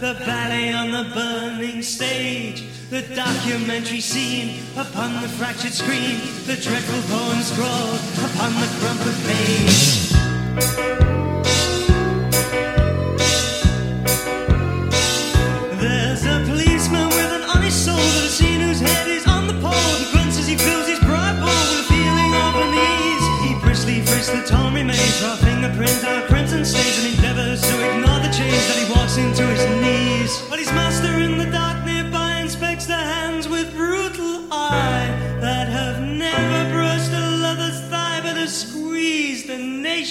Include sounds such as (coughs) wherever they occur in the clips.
the ballet on the burning stage, the documentary scene upon the fractured screen, the dreadful poem scrawled upon the crumpled page. There's a policeman with an honest soul that seen whose head is on the pole. He grunts as he fills his pride bowl with a feeling of unease. He briskly frisks the torn remains, raw fingerprints, our prints and stains, and endeavors to ignore the change that he walks into his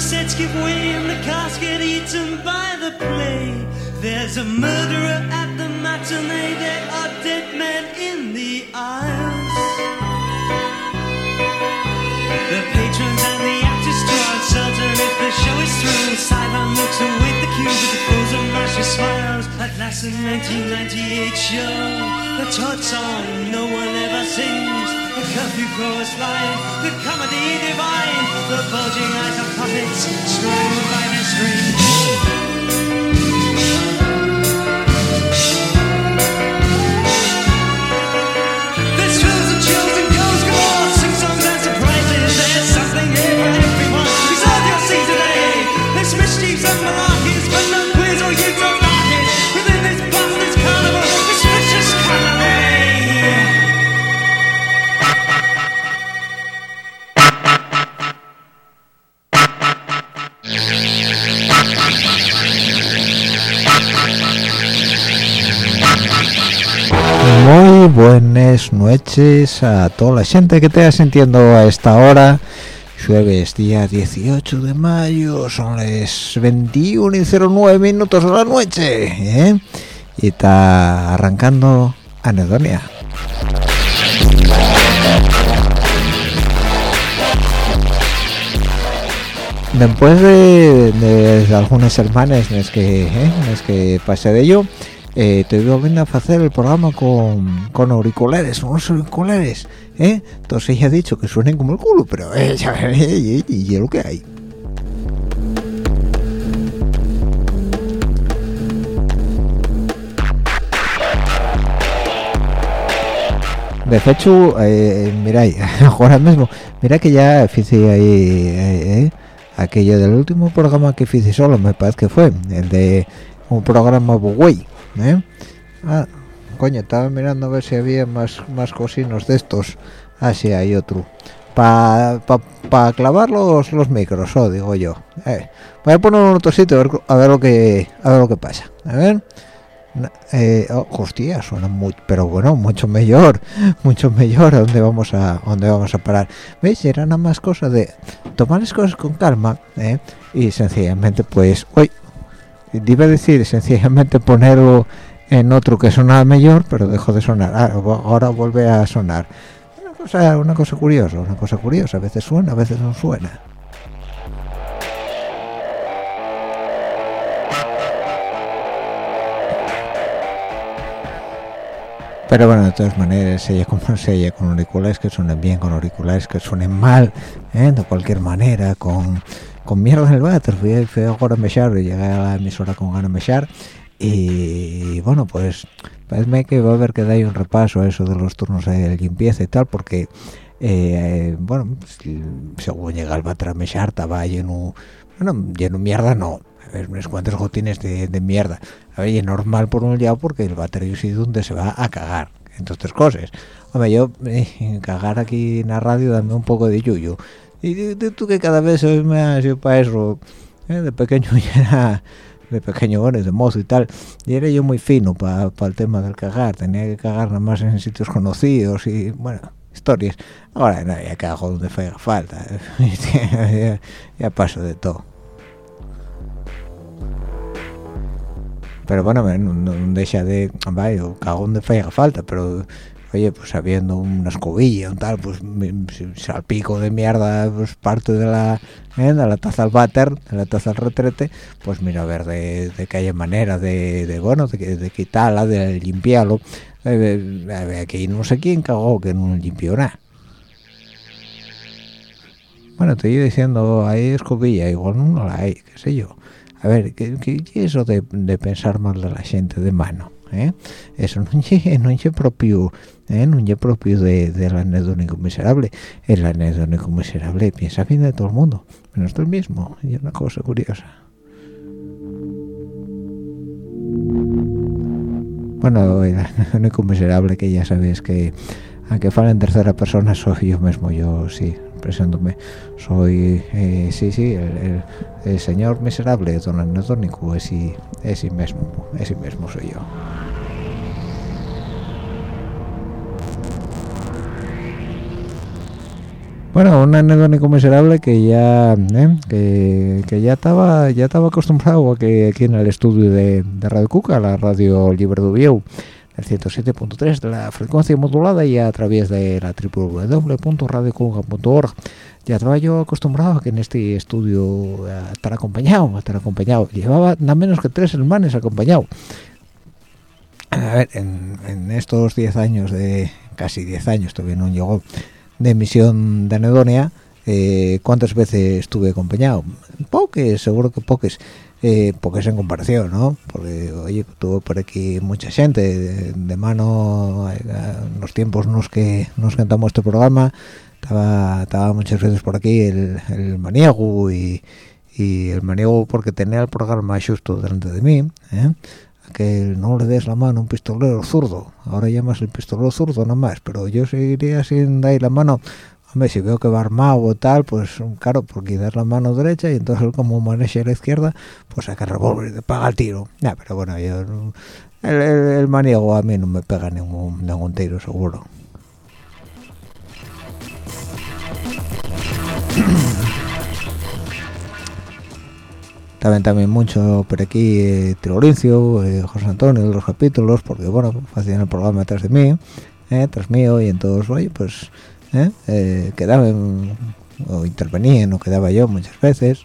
Sets give way and the cast get eaten by the play. There's a murderer at the matinee. There are dead men in the aisles. The patrons and the actors draw uncertain if the show is through. Sideline looks await the cue with the frozen mashy smiles. At last, the 1998 show, the Todd song no one ever sings. Curfew chorus line, the comedy divine, the bulging eyes of puppets strung by their strings. A toda la gente que te sintiendo a esta hora. Jueves día 18 de mayo, son las 21 y 09 minutos de la noche. ¿eh? Y está arrancando Anedonia. Después de, de algunas semanas en que, ¿eh? en que pasé de ello, eh, te voy a hacer el programa con, con auriculares, unos auriculares, ¿eh? Entonces ella ha dicho que suenen como el culo, pero ya, (laughs) y, y es lo que hay. De hecho, eh, mira, (laughs) ahora mismo, mira que ya hice ahí eh, eh, aquello del último programa que hice solo, me parece que fue, el de un programa Bugway, ¿eh? Ah, coño, estaba mirando a ver si había más, más cosinos de estos. Ah, sí, hay otro. Para pa, pa clavar los, los micros, oh, digo yo. Eh, voy a poner en otro sitio a ver, a ver lo que a ver lo que pasa. A ver. Eh, oh, hostia, suena muy, pero bueno, mucho mejor, (laughs) mucho mejor. ¿A dónde vamos a, a dónde vamos a parar? ¿Veis? Era nada más cosa de tomar las cosas con calma, ¿eh? Y sencillamente, pues, hoy iba a decir sencillamente ponerlo en otro que sonaba mejor pero dejó de sonar. Ah, ahora vuelve a sonar. Una cosa una cosa curiosa una cosa curiosa. A veces suena a veces no suena. Pero bueno, de todas maneras, (laughs) se como se con auriculares que suenen bien, con auriculares que suenen mal, ¿eh? de cualquier manera, con con mierda en el váter. Fui, fui a mechar y llegué a la emisora con ganas de mechar y bueno pues parece que va a haber que dar un repaso a eso de los turnos de limpieza y tal porque eh, bueno según llega el váter a mechar estaba lleno bueno lleno mierda no. A ver unos cuantos gotines de, de mierda. A ver y normal por un lado porque el váter es donde se va a cagar entre otras cosas. Hombre yo eh, cagar aquí en la radio dame un poco de yuyo y tú que cada vez soy más yo para eso ¿eh? de pequeño (laughs) ya era de pequeño bueno de mozo y tal y era yo muy fino para el tema del cagar tenía que cagar nada más en sitios conocidos y bueno historias ahora no, ya cago donde haga falta (laughs) ya, ya paso de todo pero bueno no, no deja de vaya cago donde haga falta pero oye, pues habiendo una escobilla o tal, pues salpico de mierda, pues parte de la, ¿eh? de la taza al váter, de la taza al retrete, pues mira a ver de, de que haya manera de, bueno, de, de, quitarla, de limpiarlo. Eh, aquí no sé quién cagó que no limpió nada. Bueno, te iba diciendo, hay escobilla, igual no la hay, qué sé yo. A ver, ¿qué, qué es eso de, de pensar mal de la gente de mano? ¿Eh? eso no es (laughs) no propio ¿eh? no es propio de, del anedónico miserable el anedónico miserable piensa bien de todo el mundo menos del mismo. Y es una cosa curiosa. Bueno el anedónico miserable que ya sabéis que aunque fala en tercera persona soy yo mismo yo sí presentándome soy eh, sí sí el, el, el, señor miserable don anedónico ese ese mismo ese mismo soy yo bueno un anedónico miserable que ya ¿eh? que, que, ya estaba ya estaba acostumbrado a que aquí en el estudio de, de Radio Cuca la radio libre de Vieu el 107.3 de la frecuencia modulada y a través de la www.radiocuca.org ya estaba yo acostumbrado a que en este estudio a estar acompañado a estar acompañado. Llevaba nada menos que tres hermanos acompañado. A ver en, en estos 10 años de casi 10 años todavía no llegó de emisión de anedonia eh, cuántas veces estuve acompañado pocas seguro que pocas eh, pocas en comparación no porque oye tuvo por aquí mucha gente de, mano en eh, los tiempos nos que nos cantamos este programa estaba, estaba muchas veces por aquí el, el maniego y, y el maniego porque tenía el programa justo delante de mí ¿eh? Que no le des la mano a un pistolero zurdo. Ahora llamas el pistolero zurdo nomás pero yo seguiría sin dar la mano. Hombre si veo que va armado o tal pues claro porque das la mano derecha y entonces él como maneja la izquierda pues saca el revólver y te paga el tiro. Ya pero bueno yo el, el, maniego a mí no me pega ningún tiro seguro (clears throat) también también mucho por aquí eh, eh, José Antonio, los capítulos, porque bueno, hacían el programa detrás de mí, eh, tras mío, y entonces, oye, pues eh, eh, quedaban o intervenían o quedaba yo muchas veces.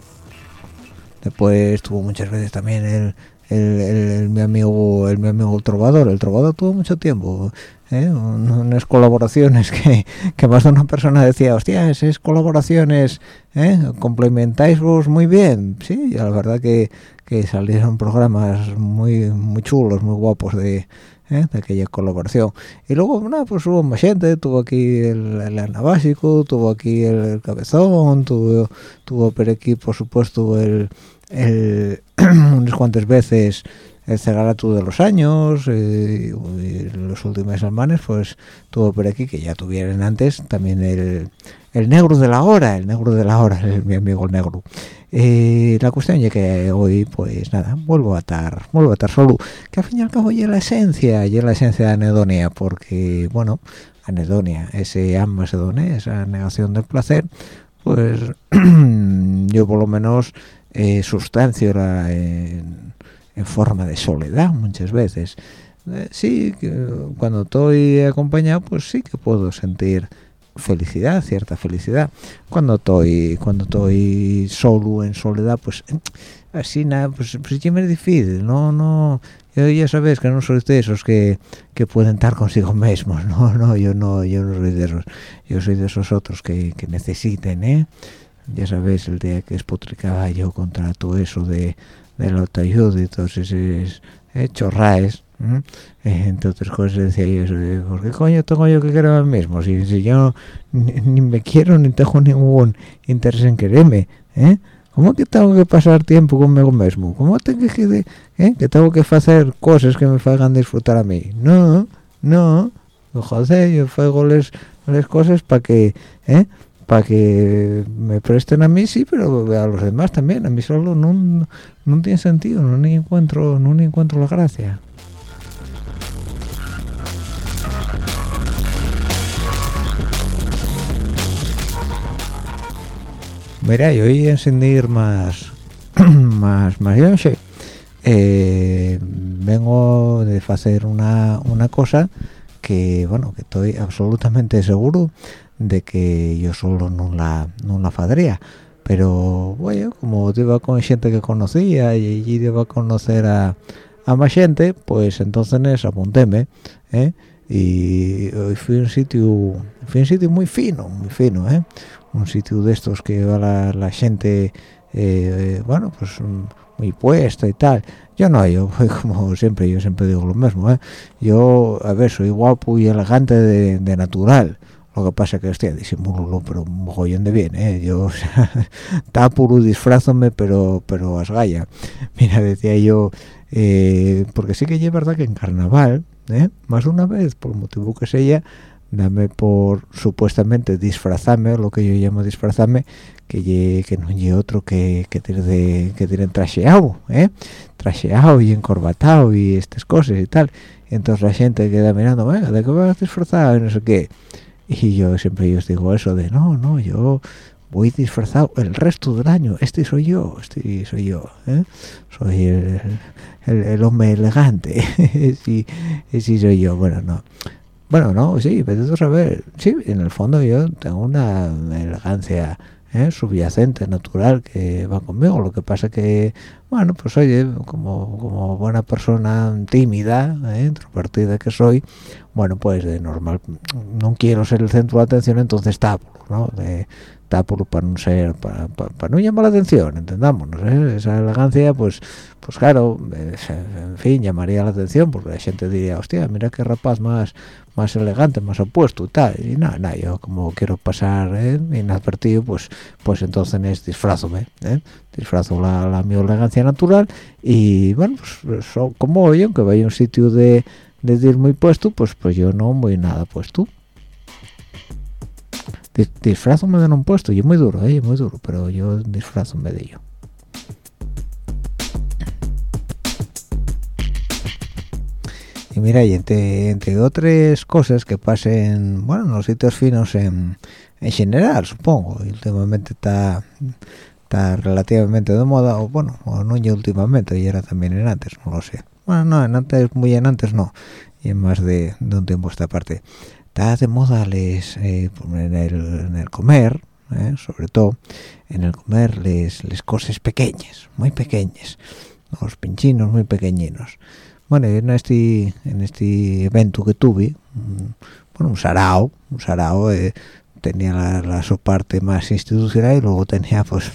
Después tuvo muchas veces también el, el, el, mi amigo el mi amigo el trovador el trovador tuvo mucho tiempo ¿eh? unas colaboraciones (laughs) que, que, más de una persona decía hostia esas colaboraciones ¿eh? complementáis vos muy bien sí la verdad que, que salieron programas muy muy chulos muy guapos de, ¿eh? de aquella colaboración y luego nada pues hubo más gente tuvo aquí el, el Ana Básico tuvo aquí el, Cabezón tuvo tuvo por aquí por supuesto el, (clears throat) unas cuantas veces el Cegaratu de los años eh, y los últimos semanas pues tuvo por aquí que ya tuvieron antes también el, el negro de la hora el negro de la hora el, (laughs) mi amigo el negro. Eh, la cuestión es que hoy pues nada vuelvo a estar vuelvo a estar solo que al fin y al cabo ya la esencia ya la esencia de anedonia porque bueno anedonia ese amacedonia esa negación del placer pues (clears throat) yo por lo menos eh, sustancio la en en forma de soledad muchas veces. Eh, sí que cuando estoy acompañado pues sí que puedo sentir felicidad cierta felicidad. Cuando estoy cuando estoy solo en soledad pues así nada pues, pues ya me es difícil no no yo ya sabes que no soy de esos que, que pueden estar consigo mismos no (laughs) no yo no yo no soy de esos yo soy de esos otros que, que necesiten eh ya sabes el día que espotricaba yo contra todo eso de, de la autoayuda y todos esos eh, chorraes ¿Mm? Entre otras cosas decía yo eso ¿por qué coño tengo yo que querer a mí mismo? Si, yo ni, ni me quiero ni tengo ningún interés en quererme, ¿eh? ¿Cómo que tengo que pasar tiempo conmigo mismo? ¿Cómo tengo que, eh? que tengo que hacer cosas que me hagan disfrutar a mí? No, no, joder, yo hago las, cosas para que, ¿eh? para que me presten a mí sí, pero a los demás también. A mí solo no, no tiene sentido, no encuentro, no encuentro la gracia. Mira, yo hoy encendir (clears throat) más, más, más yonche, eh, vengo de hacer una, una cosa que, bueno, que estoy absolutamente seguro de que yo solo no la, no la fadría. Pero, bueno, como iba con gente que conocía y iba a conocer a, a más gente, pues entonces apuntéme, ¿eh? y hoy fui a un sitio fui a un sitio muy fino muy fino ¿eh? Un sitio de estos que va la, gente eh, bueno pues muy puesta y tal yo no yo (laughs) como siempre yo siempre digo lo mismo ¿eh? yo a ver soy guapo y elegante de, natural lo que pasa que hostia disimulo pero un mogollón de bien ¿eh? yo (laughs) o sea, tapuro disfrazome pero pero asgaya (laughs) mira decía yo eh, porque sí que es verdad que en carnaval ¿eh? más una vez por motivo que sea dame por supuestamente disfrazarme lo que yo llamo disfrazarme que que no hay otro que que tiene de, que tienen traseado ¿eh? traseado y encorbatado y estas cosas y tal. Entonces la gente queda mirando venga de qué vas a disfrazar y no sé qué. Y yo siempre yo os digo eso de no no yo voy disfrazado el resto del año. Este soy yo este soy yo ¿eh? soy el, el, el, hombre elegante (laughs) sí, sí soy yo bueno no bueno no sí pero saber sí en el fondo yo tengo una elegancia ¿eh? subyacente natural que va conmigo lo que pasa que bueno pues oye como, como buena persona tímida ¿eh? introvertida que soy bueno pues de normal no quiero ser el centro de atención entonces tapo ¿no? Tapo para no ser para, para, no llamar la atención entendamos ¿eh? esa elegancia pues pues claro en fin llamaría la atención porque la gente diría hostia mira qué rapaz más más elegante más opuesto y tal y nada nada yo como quiero pasar ¿eh? inadvertido pues pues entonces disfrazome ¿eh? disfrazo la, la, mi elegancia natural y bueno pues so, como yo aunque vaya a un sitio de, de ir muy puesto pues pues yo no voy nada puesto disfrazome de un puesto. Y es muy duro ¿eh? muy duro pero yo disfrazome de ello. Y mira y entre, entre otras cosas que pasen bueno en los sitios finos en, en general supongo y últimamente está está relativamente de moda o bueno o no últimamente y era también en antes no lo sé. Bueno no en antes muy en antes no y en más de, de un tiempo esta parte está de moda les eh, en, el, en el comer eh, sobre todo en el comer les, les cosas pequeñas muy pequeñas los pinchinos muy pequeñinos. Bueno en este en este evento que tuve bueno un sarao un sarao eh, tenía la, la, su parte más institucional y luego tenía pues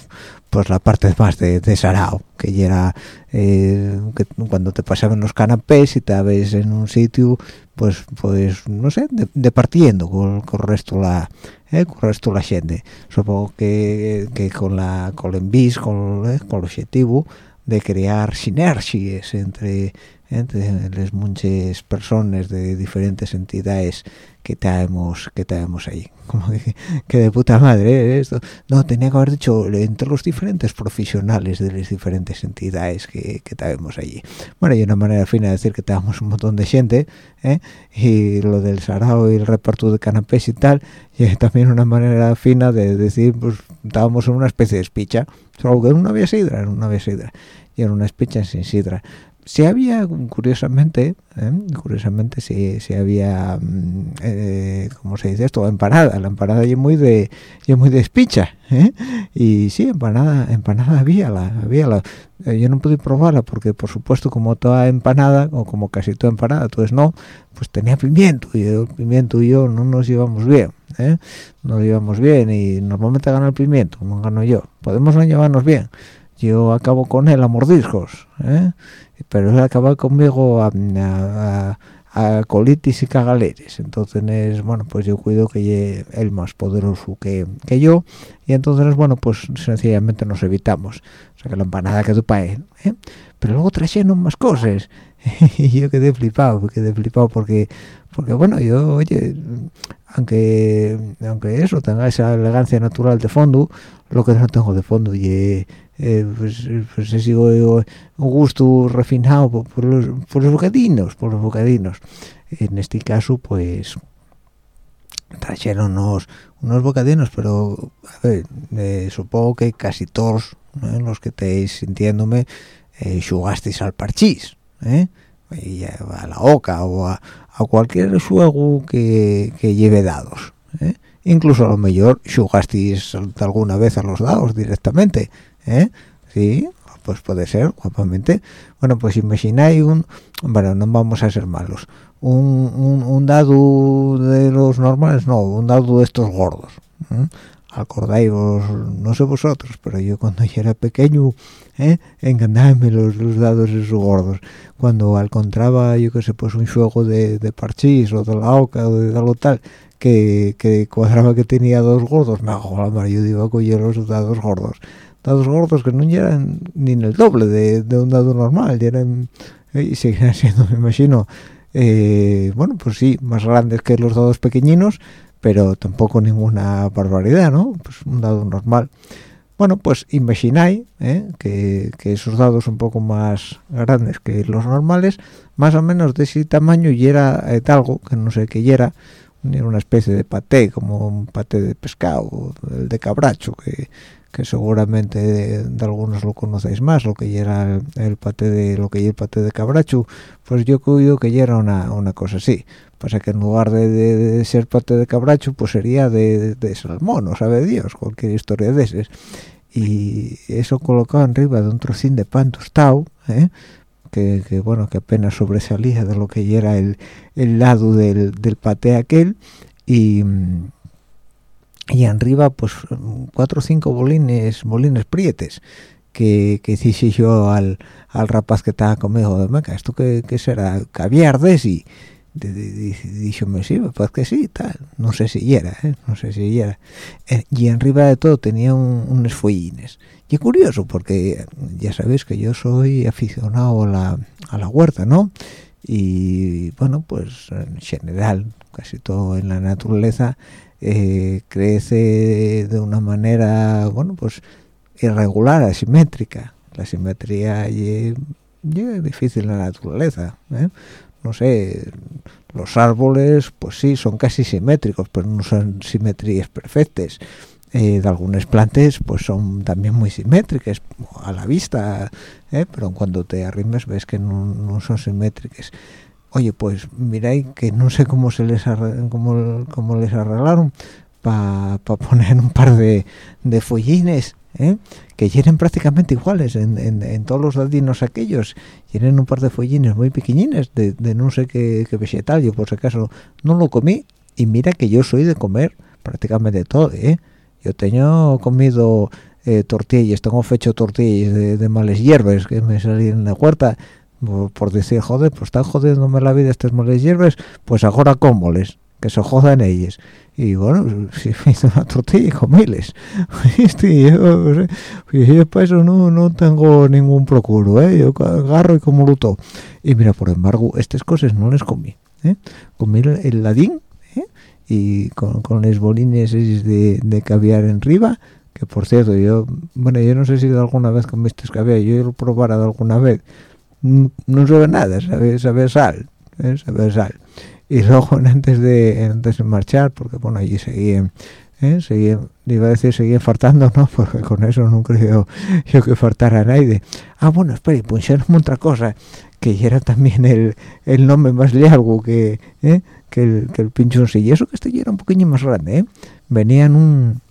pues la parte más de, de sarao que era eh, que cuando te pasaban los canapés y te ves en un sitio pues pues no sé de, departiendo con, con el resto la eh, con el resto la gente. Supongo que, que con la con el envis con, eh, con el objetivo de crear sinergias entre entre las muchas personas de diferentes entidades que tenemos que tenemos ahí. (laughs) Como que, que de puta madre ¿eh? esto no tenía que haber dicho entre los diferentes profesionales de las diferentes entidades que, que tenemos allí. Bueno hay una manera fina de decir que tenemos un montón de gente ¿eh? y lo del sarao y el reparto de canapés y tal (laughs) y también una manera fina de decir pues estábamos en una especie de espicha. Solo que en una vía sidra en una vía sidra. Y en una espicha sin sidra si había curiosamente ¿eh? curiosamente si, si había mm, eh, cómo se dice esto empanada la empanada es muy de es muy de espicha ¿eh? y sí empanada empanada había la había la eh, yo no pude probarla porque por supuesto como toda empanada o como casi toda empanada entonces no pues tenía pimiento y el pimiento y yo no nos llevamos bien ¿eh? nos llevamos bien y normalmente gana el pimiento no gano yo podemos no llevarnos bien yo acabo con él a mordiscos ¿eh? Pero él acaba conmigo a, a, a colitis y cagaleres entonces bueno pues yo cuido que el más poderoso que, que, yo y entonces bueno pues sencillamente nos evitamos. O sea que la empanada quedó para él ¿eh? pero luego trajeron más cosas (laughs) y yo quedé flipado quedé flipado porque porque bueno yo oye aunque aunque eso tenga esa elegancia natural de fondo lo que no tengo de fondo y eh, pues, pues sigo un gusto refinado por, los, por los bocadinos por los bocadinos. En este caso pues trajeron unos, unos bocadinos pero a eh, supongo que casi todos los que estéis sintiéndome eh, jugasteis al parchís ¿eh? a la oca o a, a cualquier juego que, que lleve dados ¿eh? incluso a lo mejor jugasteis alguna vez a los dados directamente ¿eh? sí pues puede ser guapamente bueno pues imagináis un bueno no vamos a ser malos un, un, un dado de los normales no un dado de estos gordos ¿eh? Acordáis no sé vosotros pero yo cuando yo era pequeño ¿eh? los, los dados esos gordos. Cuando encontraba yo que sé pues un juego de, de parchís o de la oca o de algo tal que, que cuadraba que tenía dos gordos me hago la mar yo digo coger los dados gordos. Dados gordos que no eran ni en el doble de, de un dado normal eran eh, y seguirán siendo me imagino eh, bueno pues sí más grandes que los dados pequeñinos pero tampoco ninguna barbaridad no pues un dado normal bueno pues imagináis ¿eh? que, esos dados un poco más grandes que los normales más o menos de ese tamaño y era eh, algo que no sé qué era era una especie de paté como un paté de pescado el de cabracho que seguramente de, algunos lo conocéis más, lo que era el, paté de lo que el paté de cabracho, pues yo creo que ya era una, una cosa así. Pasa que en lugar de, de, de ser paté de cabracho, pues sería de, salmón, o sabe Dios, cualquier historia de esas. Y eso colocado arriba de un trocín de pan tostado, ¿eh? que, que, bueno, que apenas sobresalía de lo que era el, el lado del, del paté aquel, y y arriba pues cuatro o cinco bolines bolines prietes que, que hice yo al, al rapaz que estaba conmigo de meca esto que, que será caviar de sí díjome sí pues que sí tal no sé si era ¿eh? no sé si era y arriba de todo tenía un, unos follines y curioso porque ya sabéis que yo soy aficionado a la, a la huerta no y bueno pues en general casi todo en la naturaleza eh, crece de una manera, bueno, pues irregular, asimétrica. La simetría es difícil en la naturaleza. ¿eh? No sé, los árboles, pues sí, son casi simétricos, pero no son simetrías perfectas. Eh, de algunas plantas pues son también muy simétricas a la vista ¿eh? pero cuando te arrimes ves que no, son simétricas oye pues miráis que no sé cómo se les cómo, cómo les arreglaron para pa poner un par de, de follines ¿eh? que llenen prácticamente iguales en, en, todos los ladinos aquellos. Llenen un par de follines muy pequeñines de, no sé qué, vegetal. Yo por si acaso no lo comí. Y mira que yo soy de comer prácticamente todo ¿eh? yo tengo comido eh, tortillas tengo fecho tortillas de, de males hierbas que me salían en la huerta. Por decir, joder, pues están jodiéndome la vida estas moles hierbas, pues ahora cómoles, que se jodan ellos. Y bueno, si me hizo una tortilla (laughs) y comíles. yo, yo para eso no, no tengo ningún procuro, ¿eh? Yo agarro y como luto. Y mira, por embargo, estas cosas no les comí. ¿eh? Comí el ladín, ¿eh? y con, con los bolines de, de caviar en riba, que por cierto, yo, bueno, yo no sé si de alguna vez comiste caviar, yo lo probara de alguna vez, no sabe nada, sabe, sabe sal, ¿eh? sabe sal. Y luego antes de antes de marchar, porque bueno allí seguí ¿eh? seguían, iba a decir seguían fartando, no, (laughs) porque con eso no creo yo que fartara a nadie. Ah, bueno, espera, y pusieron otra cosa, que era también el, el nombre más largo que, ¿eh? que, el, que el pinchoncillo. Y eso que este ya era un poquillo más grande, ¿eh? Venía en un,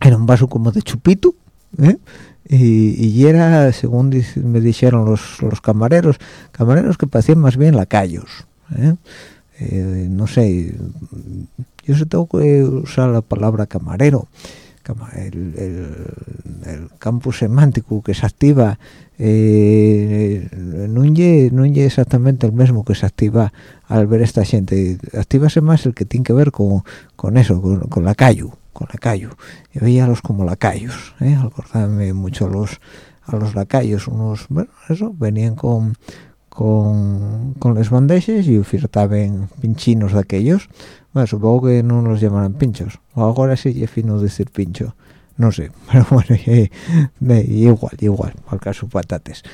era un vaso como de chupito, ¿eh? Y, y, era, según me dijeron los, los camareros, camareros que parecían más bien lacayos, ¿eh? Eh, no sé, yo se tengo que usar la palabra camarero, el, el, campo semántico que se activa eh, no es exactamente el mismo que se activa al ver esta gente, activase más el que tiene que ver con, con eso, con, la callo, con la. Yo veía los como lacayos, ¿eh? acordarme mucho a los a los lacayos, unos, bueno, eso, venían con con, con las y ofertaban pinchinos de aquellos. Bueno, supongo que no los llamarán pinchos. O ahora sí es fino decir pincho. No sé, (laughs) pero bueno, igual, igual, al caso patates.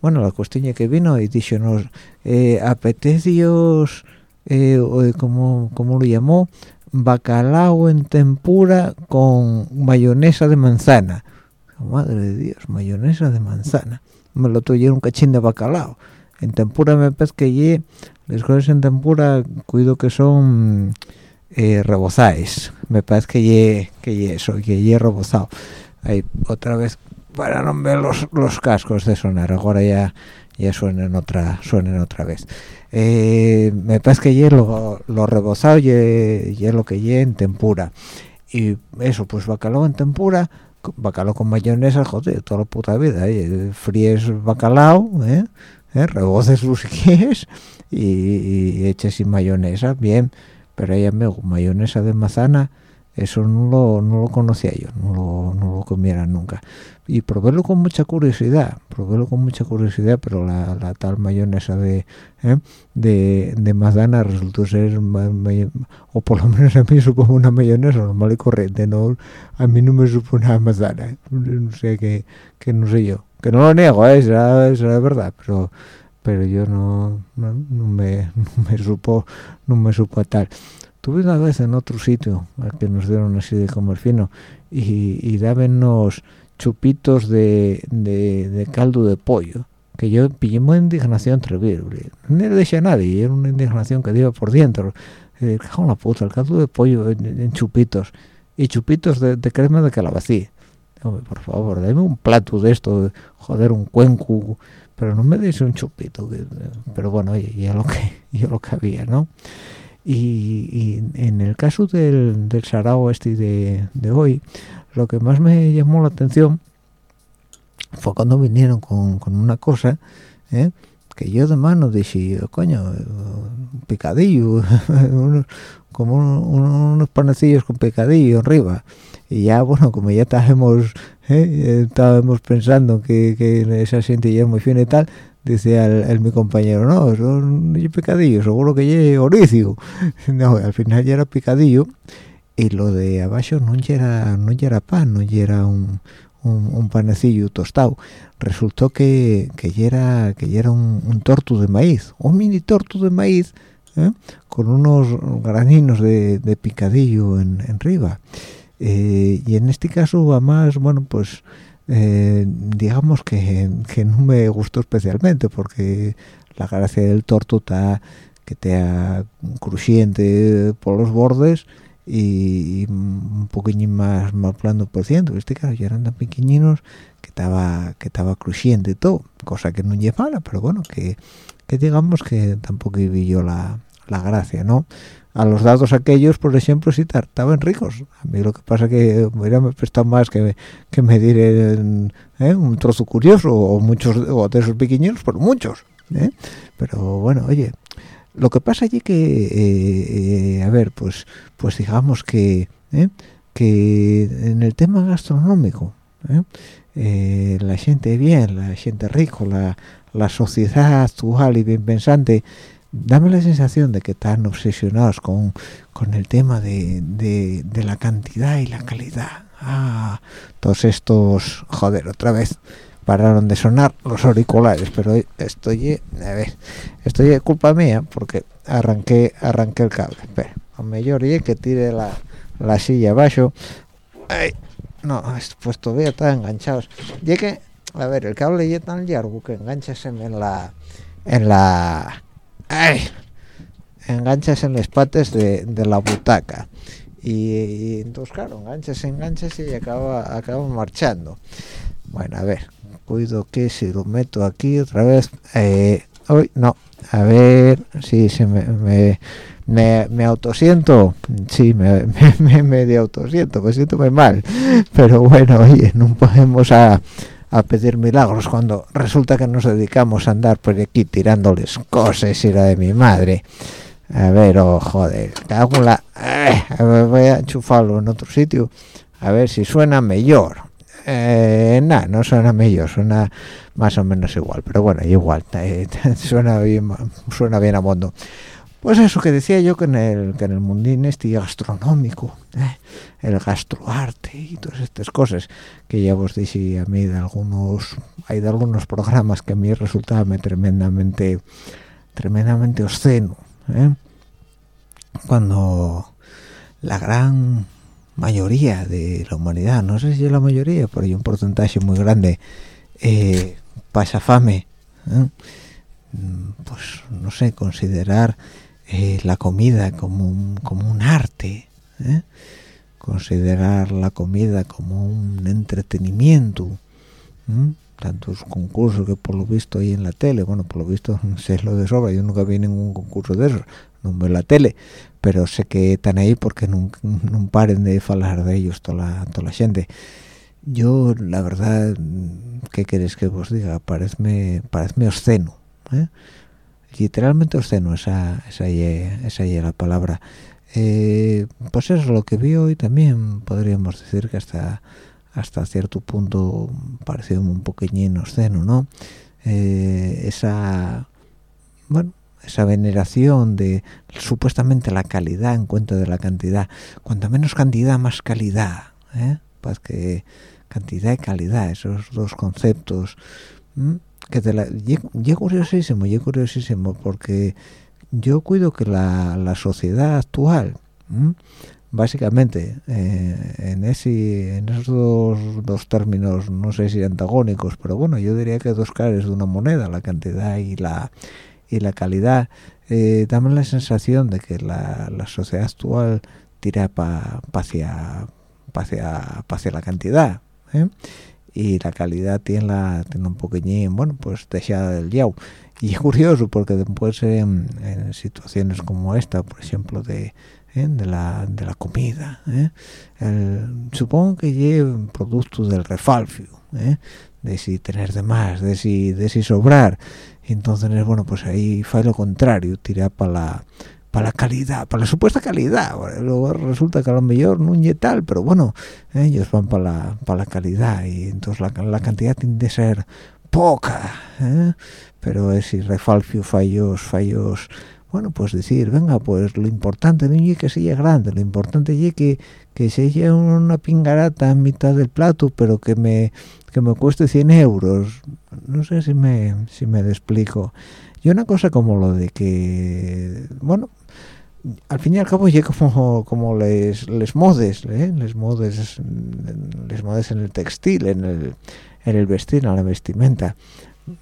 Bueno, la cuestión que vino y dijo nos, eh, apetecios, eh, como, como lo llamó, bacalao en tempura con mayonesa de manzana. Madre de Dios, mayonesa de manzana. Me lo tuve un cachín de bacalao en tempura me parece que ye, las cosas en tempura cuido que son eh, rebozáis me parece que ye, que ye eso que ye rebozado ahí otra vez para no ver los, los cascos de sonar ahora ya ya suenen otra suenen otra vez eh, me parece que ye lo, lo rebozado ye, ye lo que ye en tempura y eso pues bacalao en tempura bacalao con mayonesa joder toda la puta vida ¿eh? fríes bacalao ¿eh? ¿Eh? reboces los (laughs) quieres y, y eches sin mayonesa bien. Pero ella me mayonesa de manzana eso no lo, no lo conocía yo no lo, no lo comiera nunca. Y probélo con mucha curiosidad probélo con mucha curiosidad pero la, la tal mayonesa de, ¿eh? de de manzana resultó ser o por lo menos a mí supo una mayonesa normal y corriente no a mí no me supo una manzana no sé que, que no sé yo que no lo niego ¿eh? será, será verdad pero pero yo no, no, no, me, (laughs) no me supo no me supo tal tuve una vez en otro sitio que nos dieron así de comer fino y, y dábenos chupitos de, de, de, caldo de pollo que yo pillé una indignación terrible no le dije a nadie era una indignación que iba por dentro. Eh, la puta el caldo de pollo en, en chupitos y chupitos de, de crema de por favor, dame un plato de esto, joder, un cuenco, pero no me deis un chupito, pero bueno, oye, ya lo que, ya lo que había, ¿no? Y, en el caso del, del sarao este de, de hoy, lo que más me llamó la atención fue cuando vinieron con, con una cosa, ¿eh? que yo de mano dije, coño, un picadillo, (laughs) como unos panecillos con picadillo arriba y ya bueno como ya estábamos (laughs) ¿eh? estábamos pensando que, que esa gente ya es muy fina y tal dice al, mi compañero no son picadillo seguro que ya oricio (laughs) no al final ya era picadillo y lo de abajo no era no era pan no era un, un, un, panecillo tostado resultó que que era que era un, un torto de maíz un mini torto de maíz ¿eh? con unos graninos de, de picadillo en, en arriba eh, y en este caso además bueno pues eh, digamos que, que, no me gustó especialmente porque la gracia del torto está que te crujiente por los bordes y, y un poquillo más más plano por ciento en este caso ya eran tan pequeñinos que estaba que estaba crujiente todo cosa que no lleva mala pero bueno que, que digamos que tampoco vi yo la, la gracia no a los dados aquellos, por ejemplo, sí estaban ricos. A mí lo que pasa que hubiera me prestado más que, que medir ¿eh? un trozo curioso o muchos o de esos pequeños, por muchos. ¿eh? Pero bueno, oye, lo que pasa allí que, eh, a ver, pues, pues digamos que, que en el tema gastronómico, la gente bien, la gente rico, la, la sociedad actual y bien pensante, dame la sensación de que están obsesionados con, con el tema de, de, la cantidad y la calidad. Ah, todos estos, joder, otra vez pararon de sonar los auriculares, pero estoy, a ver, estoy de culpa mía porque arranqué, arranqué el cable. Espera, a mejor que tire la, la silla abajo Ay, no pues todavía está enganchados y que a ver el cable ya tan largo que enganchas en la en la ay, enganchas en las patas de, la butaca. Y, entonces claro enganchas enganchas y acaba acaba marchando. Bueno a ver cuido que si lo meto aquí otra vez eh, hoy no a ver si se me, me, me, me autosiento. Sí (laughs) me, me, me, autosiento me siento muy mal. Pero bueno oye no podemos a, a pedir milagros cuando resulta que nos dedicamos a andar por aquí tirándoles cosas y la de mi madre. A ver oh joder cago la voy a enchufarlo en otro sitio. A ver si suena mejor. Eh, nada, no suena mejor, suena más o menos igual, pero bueno, igual, eh, (laughs) suena bien, suena bien a mundo. Pues eso que decía yo que en el, que en el mundín este gastronómico, eh, el gastroarte y todas estas cosas que ya vos dije a mí de algunos, hay de algunos programas que a mí resultaban tremendamente, tremendamente obsceno, eh. cuando la gran mayoría de la humanidad, no sé si es la mayoría, pero hay un porcentaje muy grande, eh, pasa fame, pues no sé, considerar eh, la comida como un, como un arte, ¿eh? considerar la comida como un entretenimiento, tantos concursos que por lo visto hay en la tele, bueno, por lo visto (laughs) sé lo de sobra, yo nunca vi ningún concurso de eso, no veo la tele, pero sé que están ahí porque no, paren de hablar de ellos toda la, toda la gente. Yo, la verdad, ¿qué queréis que os diga? Parece parece obsceno, ¿eh? Literalmente obsceno, esa, esa, esa es la palabra. Eh, pues eso es lo que vi hoy también, podríamos decir que hasta hasta cierto punto pareció un poquillín obsceno, ¿no? Eh, esa, bueno, esa veneración de supuestamente la calidad en cuenta de la cantidad. Cuanto menos cantidad, más calidad. ¿eh? Pues que cantidad y calidad, esos dos conceptos. Que te la, yo, curiosísimo, yo curiosísimo, porque yo cuido que la, la sociedad actual, básicamente, eh, en, ese, esos dos, dos, términos, no sé si antagónicos, pero bueno, yo diría que dos caras de una moneda, la cantidad y la y la calidad eh, dame la sensación de que la, sociedad actual tira para hacia, hacia, la cantidad ¿eh? Y la calidad tiene la tiene un poquillín bueno pues dejada del yao y es curioso porque después en, situaciones como esta por ejemplo de ¿eh? de la de la comida supongo que lleve productos del refalfio de si tener de más de si de si sobrar. Entonces bueno pues ahí fue lo contrario tira para la para la calidad para la supuesta calidad. Luego resulta que a lo mejor no es tal pero bueno ellos van para la para la calidad y entonces la, la cantidad tiene que ser poca ¿eh? pero es si refalfio fallos fallos bueno pues decir venga pues lo importante no es que sea grande lo importante es que que sea una pingarata en mitad del plato pero que me que me cueste 100 euros. No sé si me si me explico. Y una cosa como lo de que bueno al fin y al cabo llega como como les les modes ¿eh? les modes les modes en el textil en el en el vestir en la vestimenta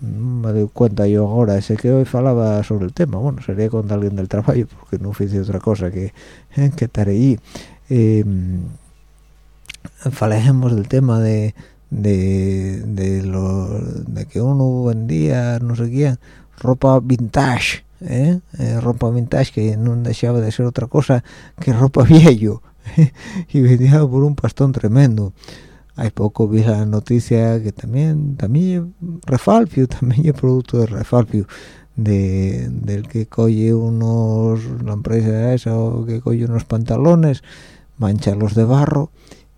me doy cuenta yo ahora sé que hoy falaba sobre el tema bueno sería con alguien del trabajo porque no hice otra cosa que ¿eh? que estar allí eh, falejemos del tema de de, de, lo, de que uno vendía, no sé quién, ropa vintage, ¿eh? Eh, ropa vintage que no dejaba de ser otra cosa que ropa (laughs) viejo, y vendía por un pastón tremendo. Hay poco vi la noticia que también, también refalpio, (laughs) también es producto de refalpio, de, del que coge unos, la empresa esa, que coge unos pantalones, mancharlos de barro,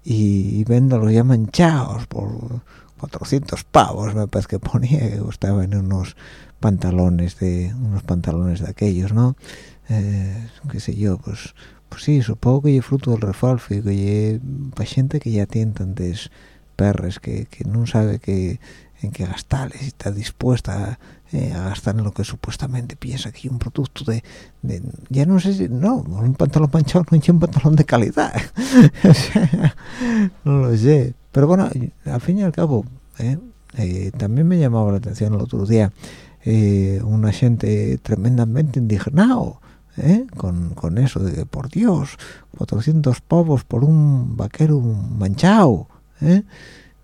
y, y los ya manchados por 400 pavos me parece que ponía que estaba en unos pantalones de unos pantalones de aquellos no eh, qué sé yo pues pues sí supongo que es fruto del refalfo y que hay gente que ya tiene tantas perres que, que no sabe que en qué gastar y está dispuesta eh, a gastar en lo que supuestamente piensa que es un producto de, ya no sé si no un pantalón manchado no es un pantalón de calidad. (laughs) No lo sé. Pero bueno al fin y al cabo eh, eh, también me llamaba la atención el otro día una gente tremendamente indignado con, con, eso de por Dios 400 pavos por un vaquero manchado ¿eh?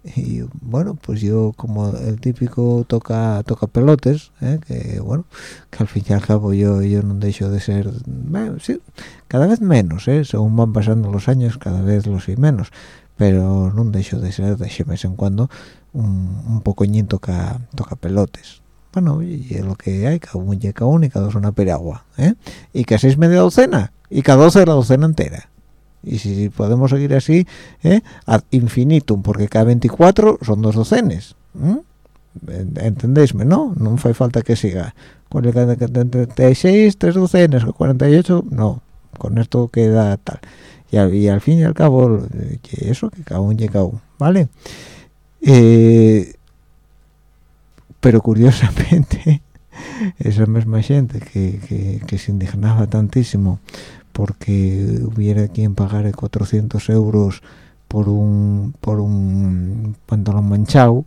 y bueno pues yo como el típico toca toca pelotes ¿eh? que bueno que al fin y al cabo yo yo no dejo de ser cada vez menos ¿eh? según van pasando los años cada vez lo soy menos pero no dejo de ser de vez en cuando un, un pocoñín toca toca pelotes bueno y es lo que hay cada uno y cada dos una peragua ¿eh? y que seis media docena y cada dos es la docena entera. Y si podemos seguir así ¿eh? ad infinitum porque cada 24 son dos docenes entendéisme no no hace falta que siga. con el 36 tres docenas 48 no con esto queda tal. Y al, fin y al cabo que eso que cada uno llega uno vale eh, pero curiosamente (laughs) esa misma gente que, que, que se indignaba tantísimo porque hubiera quien pagara 400 euros por un por un pantalón manchado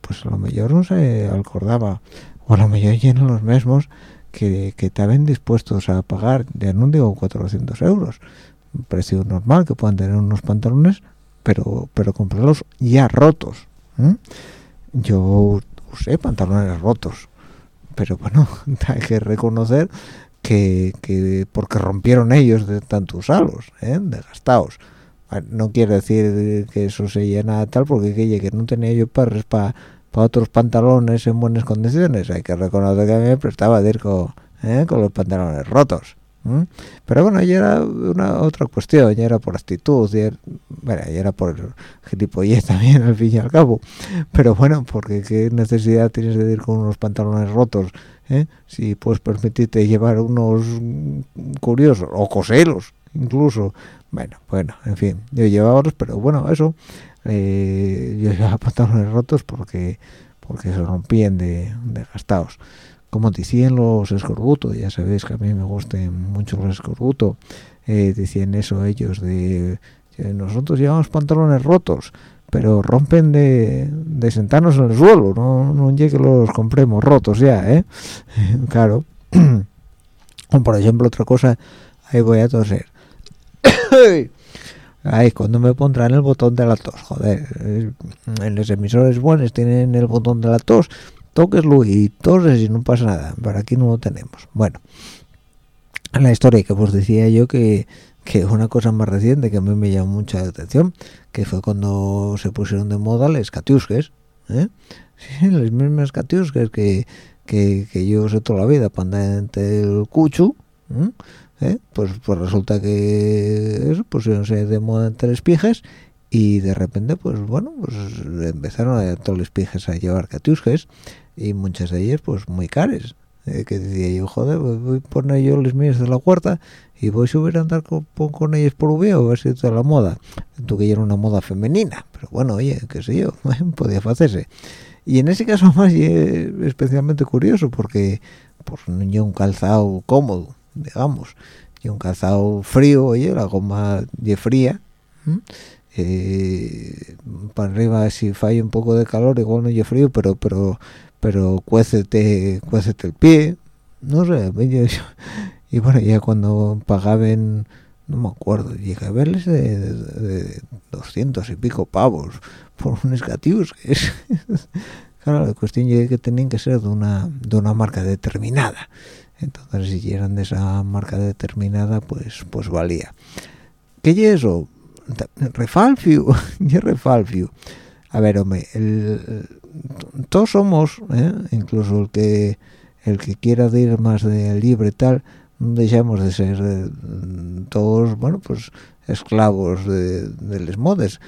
pues a lo mejor no se acordaba. O a lo mejor llenan los mismos que, que estaban dispuestos a pagar ya no digo 400 euros un precio normal que puedan tener unos pantalones pero pero comprarlos ya rotos yo pantalones rotos pero bueno (laughs) hay que reconocer que, que porque rompieron ellos de tanto usarlos, ¿eh? de gastados. No quiere decir que eso se llena tal, porque que, que no tenía yo perres para otros pantalones en buenas condiciones. Hay que reconocer que a mí me prestaba de ir con, ¿eh? con los pantalones rotos. Pero bueno, ya era una otra cuestión, ya era por actitud, ya era, bueno, ya era por gilipollez (laughs) también al fin y al cabo. Pero bueno, porque qué necesidad tienes de ir con unos pantalones rotos ¿eh? si puedes permitirte llevar unos curiosos o coseros incluso bueno bueno en fin yo llevaba otros pero bueno eso eh, yo llevaba (laughs) pantalones rotos porque porque se rompían de, de gastados como decían los escorbutos ya sabéis que a mí me gustan mucho los escorbutos eh, decían eso ellos de nosotros llevamos pantalones rotos pero rompen de, de sentarnos en el suelo, no, no que los compremos rotos ya, ¿eh? (laughs) claro. (clears throat) por ejemplo, otra cosa, ahí voy a toser. (coughs) Ay, cuando me pondrán el botón de la tos, joder, en los emisores buenos tienen el botón de la tos, toqueslo y toses y no pasa nada, para aquí no lo tenemos. Bueno, la historia que os decía yo que que una cosa más reciente que a mí me llamó mucha atención que fue cuando se pusieron de moda las catiusques ¿eh? (laughs) sí, las mismas catiusques que, que, que, yo sé toda la vida para andar entre el cuchu ¿eh? pues pues resulta que eso pusieron de moda entre los pijes y de repente pues bueno pues empezaron a todos los pijes a llevar catiusques y muchas de ellas pues muy caras eh, que decía yo joder voy a poner yo los míos de la huerta y voy a subir a andar con, con ellos por V o a ver si toda la moda tú que era una moda femenina pero bueno oye qué sé yo (laughs) podía hacerse. Y en ese caso (laughs) más es especialmente curioso porque pues yo un calzado cómodo digamos y un calzado frío oye la goma de fría eh, para arriba si falla un poco de calor igual no es frío pero pero pero cuécete cuécete el pie. No sé y bueno ya cuando pagaban no me acuerdo llegué a verles de, de, 200 y pico pavos por unos gatillos que es (laughs) claro la cuestión es que tenían que ser de una de una marca determinada. Entonces si eran de esa marca determinada pues pues valía. ¿qué es eso? refalfio (laughs) y refalfio a ver hombre el, todos somos ¿eh? incluso el que el que quiera ir más de libre tal no dejamos de ser eh, todos bueno pues esclavos de, de les modes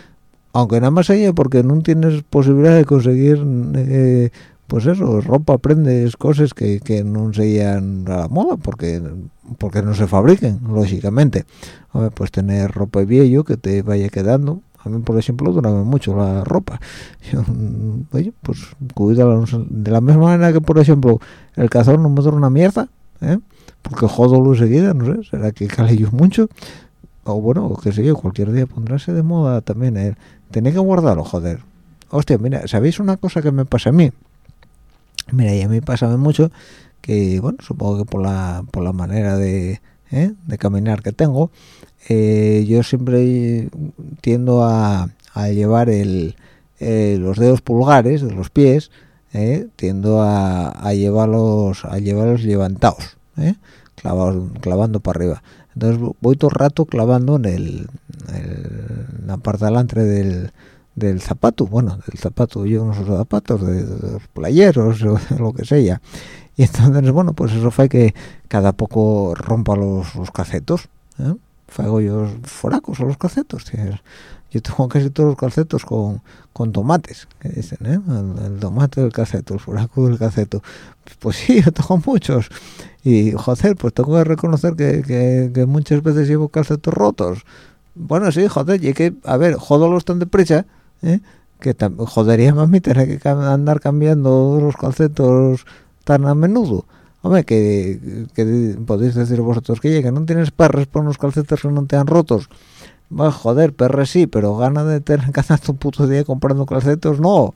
aunque nada más ella porque no tienes posibilidad de conseguir eh, pues eso ropa prendes cosas que, que no sean a la moda porque porque no se fabriquen lógicamente pues tener ropa viejo que te vaya quedando a mí por ejemplo durame mucho la ropa oye pues cuídala de la misma manera que por ejemplo el cazador no me dura una mierda ¿eh? porque jodo seguida no sé será que yo mucho o bueno qué sé yo cualquier día pondrás de moda también ¿eh? tenéis que guardarlo joder hostia mira sabéis una cosa que me pasa a mí mira y a mí pasa mucho que bueno supongo que por la por la manera de, ¿eh? de caminar que tengo eh, yo siempre tiendo a, llevar el, eh, los dedos pulgares de los pies tiendo a, llevarlos a llevarlos levantados clavados, clavando para arriba entonces voy todo el rato clavando en el, la parte delante del, del zapato bueno del zapato yo unos zapatos de, los playeros o (laughs) lo que sea y entonces bueno pues eso fue que cada poco rompa los, los calcetos ¿eh? Fago yo foracos o los calcetos yo tengo casi todos los calcetos con, con tomates que dicen ¿eh? el, tomate del calceto el foraco del calceto pues sí (laughs) yo tengo muchos y joder pues tengo que reconocer que, que, muchas veces llevo calcetos rotos bueno sí joder y que a ver jodolos tan deprisa ¿eh? que jodería más mi tener que andar cambiando los calcetos tan a menudo hombre que, podéis decir vosotros que, que no tienes perres por unos calcetos que no te han rotos va joder perres sí pero gana de tener que hacer un puto día comprando calcetos no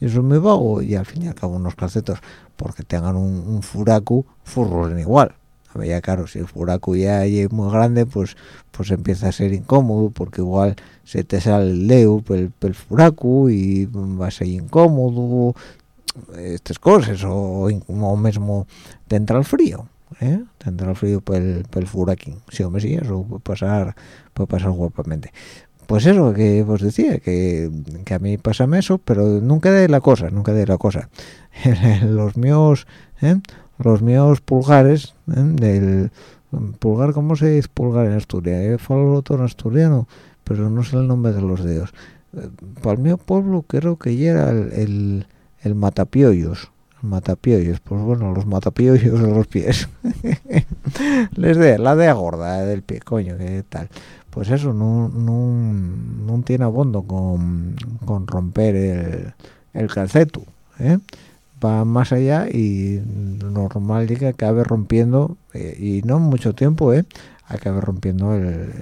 eso es muy vago y al fin y al cabo unos calcetos porque tengan un, un furacu furrolen igual. A ver ya claro si el furacu ya es muy grande pues pues empieza a ser incómodo porque igual se te sale el dedo el, el furacu y va a ser incómodo estas cosas o, o mismo tendrá el frío ¿eh? tendrá el frío por el, el furaquín sí hombre sí eso puede pasar puede pasar guapamente pues eso que os decía que, que a mí pasa eso pero nunca de la cosa nunca de la cosa (laughs) los míos ¿eh? los míos pulgares ¿eh? del pulgar cómo se dice pulgar en Asturias he falado todo en asturiano pero no sé el nombre de los dedos eh, para el mío pueblo creo que ya era el el matapiollos matapiollos pues bueno los matapiollos de los pies (laughs) les de la de gorda del pie coño qué tal pues eso no, no, tiene abondo con, con romper el, el calceto ¿eh? va más allá y normal que acabe rompiendo eh, y no mucho tiempo ¿eh? acabe rompiendo el,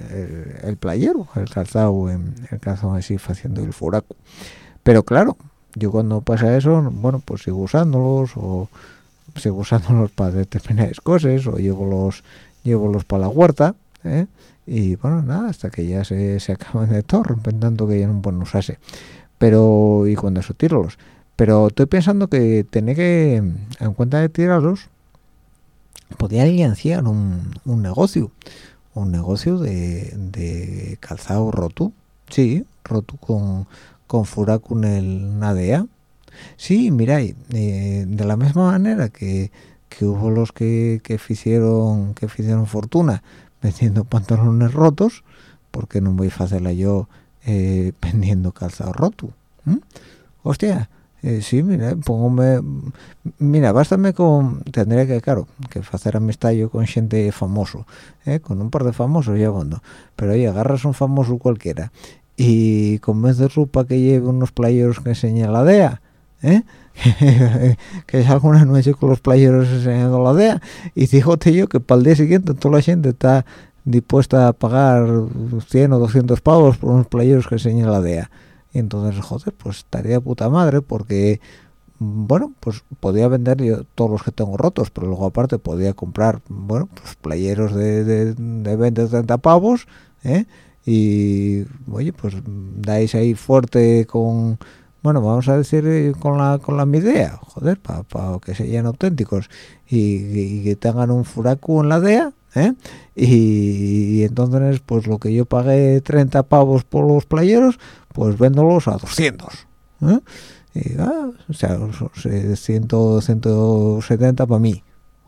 el, playero el calzado el calzado así haciendo el furaco pero claro yo cuando pasa eso bueno pues sigo usándolos o sigo usándolos (laughs) para determinadas cosas o llevo los llevo los para la huerta ¿eh? y bueno nada hasta que ya se, se acaban de todo tanto que ya no pueden usarse. Pero y cuando eso tíralos. Pero estoy pensando que tener que en cuenta de tirarlos podría iniciar un, un negocio un negocio de, de calzado roto. Sí roto con con el Nadea. Sí, miráis, eh, de la misma manera que, que hubo los que, que hicieron que hicieron fortuna vendiendo (laughs) pantalones rotos, porque no voy a hacerla yo eh, (laughs) vendiendo calzado roto. Hostia, eh, sí, mira, póngome, mira, bástame con, tendría que, claro, que hacer amistad yo con gente famoso, eh, con un par de famosos ya cuando, pero oye, agarras un famoso cualquiera y con vez de ropa que lleve unos playeros que enseñe la DEA, ¿eh? (laughs) que es alguna noche con los playeros enseñando la DEA, y fíjate yo que para el día siguiente toda la gente está dispuesta a pagar 100 o 200 pavos por unos playeros que enseñen la DEA. Y entonces, joder, pues estaría puta madre porque, bueno, pues podía vender yo todos los que tengo rotos, pero luego aparte podía comprar, bueno, pues playeros de, de, de 20 o 30 pavos, ¿eh? Y oye pues dais ahí fuerte con bueno vamos a decir eh, con la con la idea joder para que sean auténticos y, que tengan un furaco en la DEA ¿eh? y, entonces pues lo que yo pagué 30 pavos por los playeros pues véndolos a 200 ¿eh? y, ah, o sea 100, 170 para mí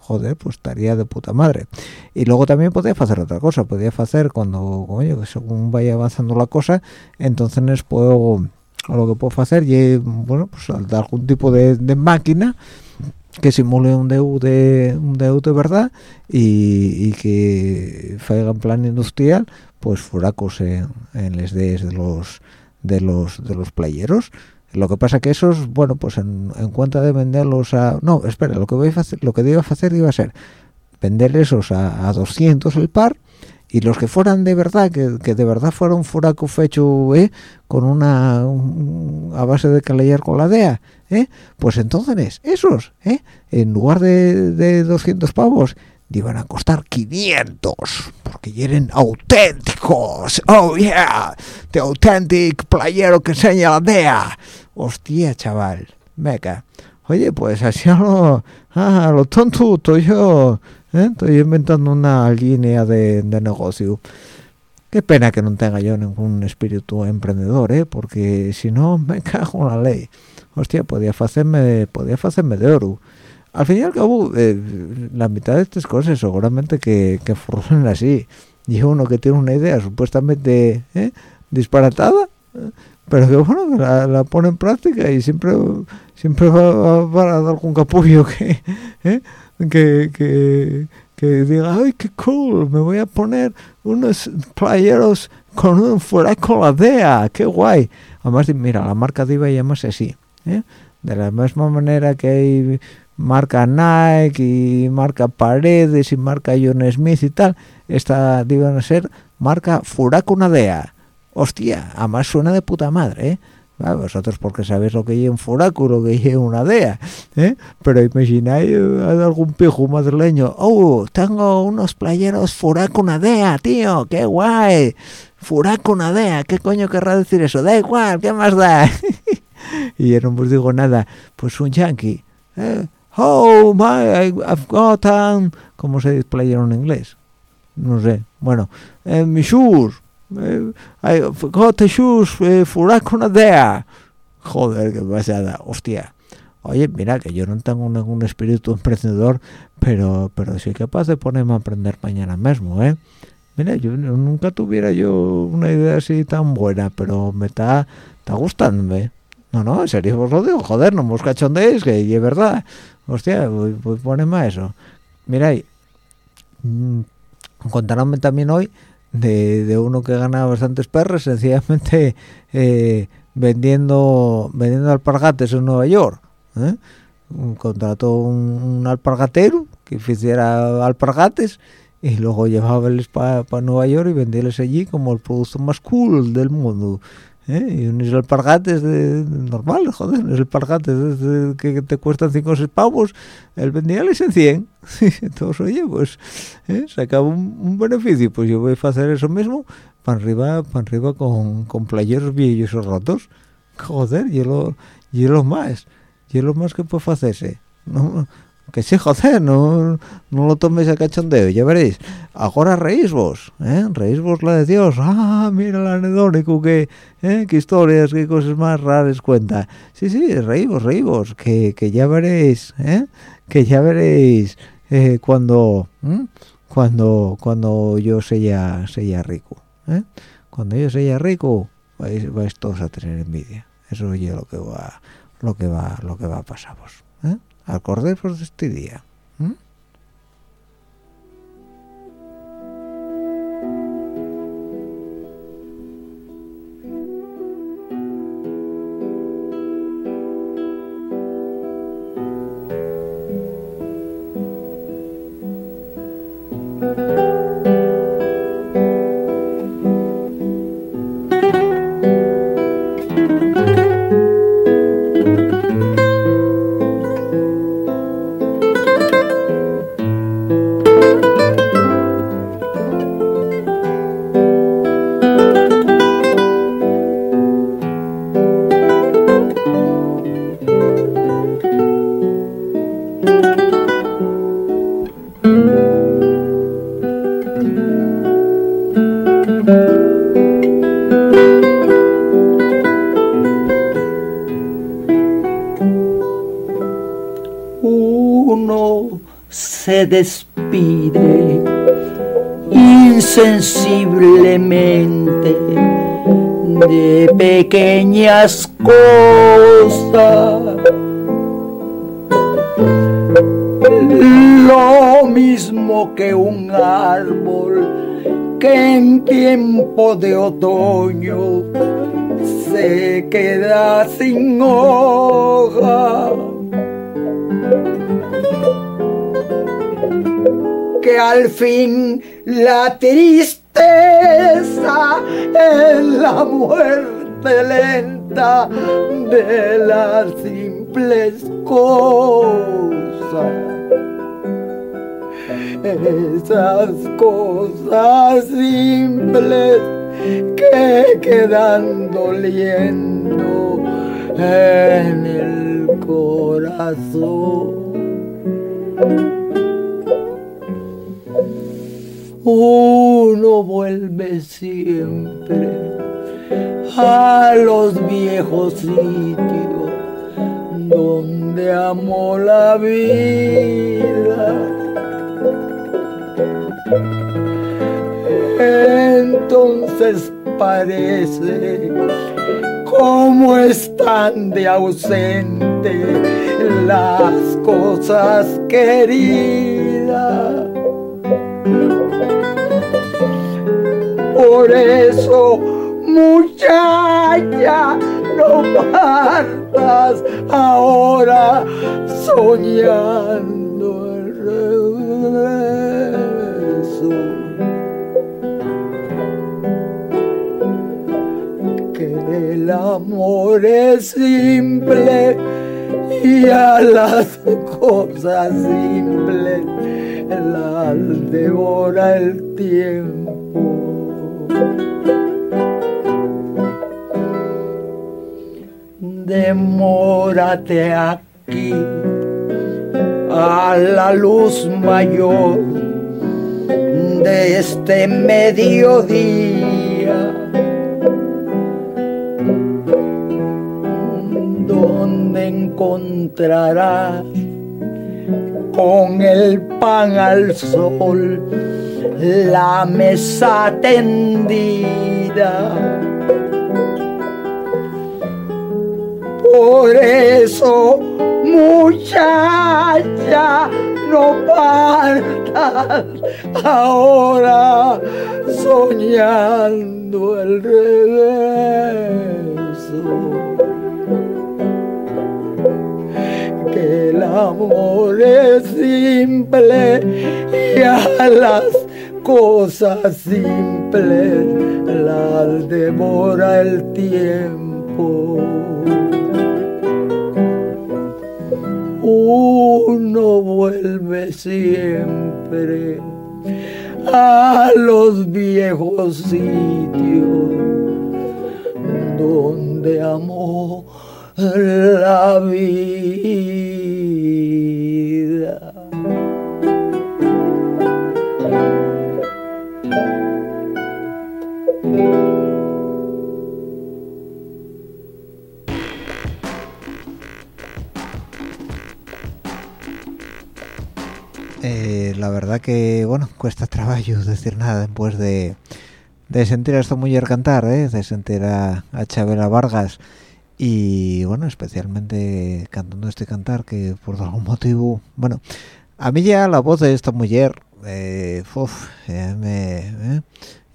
joder, pues estaría de puta madre. Y luego también podía hacer otra cosa, podía hacer cuando, coño, según vaya avanzando la cosa, entonces puedo, lo que puedo hacer y, bueno, pues algún tipo de, máquina que simule un DU de un DU de verdad y, que haga en plan industrial pues furacos en, en des de los de los de los playeros lo que pasa que esos bueno pues en, cuenta de venderlos a no espera lo que voy a hacer lo que iba a hacer iba a ser vender esos a, a 200 el par y los que fueran de verdad que, de verdad fuera un furaco fecho ¿eh? con una a base de caleyar con la DEA ¿eh? pues entonces esos ¿eh? en lugar de, de 200 pavos iban a costar 500 porque eran auténticos. Oh yeah the authentic playero que enseña la DEA. Hostia chaval meca oye pues así a lo, a lo tonto estoy yo ¿eh? estoy inventando una línea de, negocio. Qué pena que no tenga yo ningún espíritu emprendedor ¿eh? porque si no me cago en la ley. Hostia podía hacerme podía hacerme de oro al fin y al cabo eh, la mitad de estas cosas seguramente que, que funcionan así y uno que tiene una idea supuestamente ¿eh? disparatada pero que bueno la, pone en práctica y siempre siempre va, a dar algún capullo que, (laughs) ¿eh? que, que, diga ay qué cool me voy a poner unos playeros con un fuera con la DEA qué guay además mira la marca Diva llamarse así ¿eh? de la misma manera que hay marca Nike y marca Paredes y marca John Smith y tal esta a ser marca Furacunadea hostia además suena de puta madre ¿eh? vosotros porque sabéis lo que es un furaco lo que es una dea ¿eh? pero imagináis algún pijo madrileño oh tengo unos playeros furacunadea tío qué guay furacunadea qué coño querrá decir eso da igual qué más da (laughs) y yo no os digo nada pues un yankee ¿eh? Oh my I've got um, ¿cómo se dice en inglés? no sé. Bueno eh, mis shoes. Eh, I've got the shoes eh, for there joder qué pasada. Hostia. Oye mira que yo no tengo ningún espíritu emprendedor pero pero soy capaz de ponerme a aprender mañana mismo eh mira yo nunca tuviera yo una idea así tan buena pero me está está gustándome no no en serio os lo digo joder no me cachondéis que es verdad hostia, pues, poneme a eso. Mira, mmm, contaronme también hoy de, uno que gana bastantes perros, sencillamente (laughs) eh, vendiendo vendiendo alpargates en Nueva York. ¿eh? Contrató un, alpargatero que hiciera alpargates y luego llevaba para Nueva York y vendíales allí como el producto más cool del mundo. ¿Eh? y unos alpargates de, normal, joder, unos alpargates que te cuestan 5 o 6 pavos, el vendíales en 100. (laughs) Entonces, oye, pues ¿eh? sacaba un, beneficio, pues yo voy a hacer eso mismo para arriba, arriba con, con playeros viejos o rotos. Joder, y lo, y lo más, y lo más que puedo hacerse. No, que sí, joder, no, no lo tomes a cachondeo, ya veréis. Ahora reís vos, ¿eh? Reís vos la de Dios. Ah, mira el anedónico, que, ¿eh? qué historias, qué cosas más raras cuenta. Sí, sí, reís vos, reís vos, que, que ya veréis, ¿eh? Que ya veréis eh, cuando, cuando, cuando yo sea, sea rico, ¿eh? Cuando yo sea rico, vais, vais todos a tener envidia. Eso es lo que va, lo que va, lo que va a pasar vos. Acordemos de este día. Un árbol que en tiempo de otoño se queda sin hoja. Que al fin la tristeza es la muerte lenta de las simples cosas esas cosas simples que quedan doliendo en el corazón. Uno vuelve siempre a los viejos sitios donde amó la vida entonces parece como están de ausente las cosas queridas. Por eso, muchacha, no partas ahora soñando el regreso. El amor es simple y a las cosas simples las devora el tiempo. Demórate aquí a la luz mayor de este mediodía donde encontrarás con el pan al sol la mesa tendida. Por eso, muchacha, no partas ahora soñando el regreso. El amor es simple y a las cosas simples las devora el tiempo. Uno vuelve siempre a los viejos sitios donde amó la vida. Eh, la verdad que, bueno, cuesta trabajo (laughs) decir nada después de, de sentir a esta mujer cantar, ¿eh? de sentir a, a Chabela Vargas y, bueno, especialmente cantando este cantar que por algún motivo, bueno, a mí ya la voz de esta mujer, eh, uf, ya me... eh,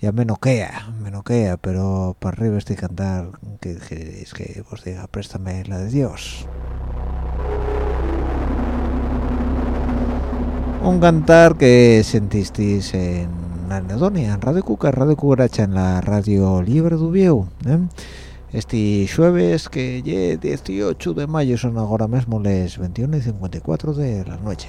ya me noquea, me noquea, pero para arriba este cantar, que, es que os diga, préstame la de Dios. un cantar que sentisteis en Anedonia, en Radio Cuca, Radio Cucaracha, en la radio libre de Ubieu, ¿eh? Este jueves que ye 18 de mayo son ahora mismo las 21 y 54 de la noche.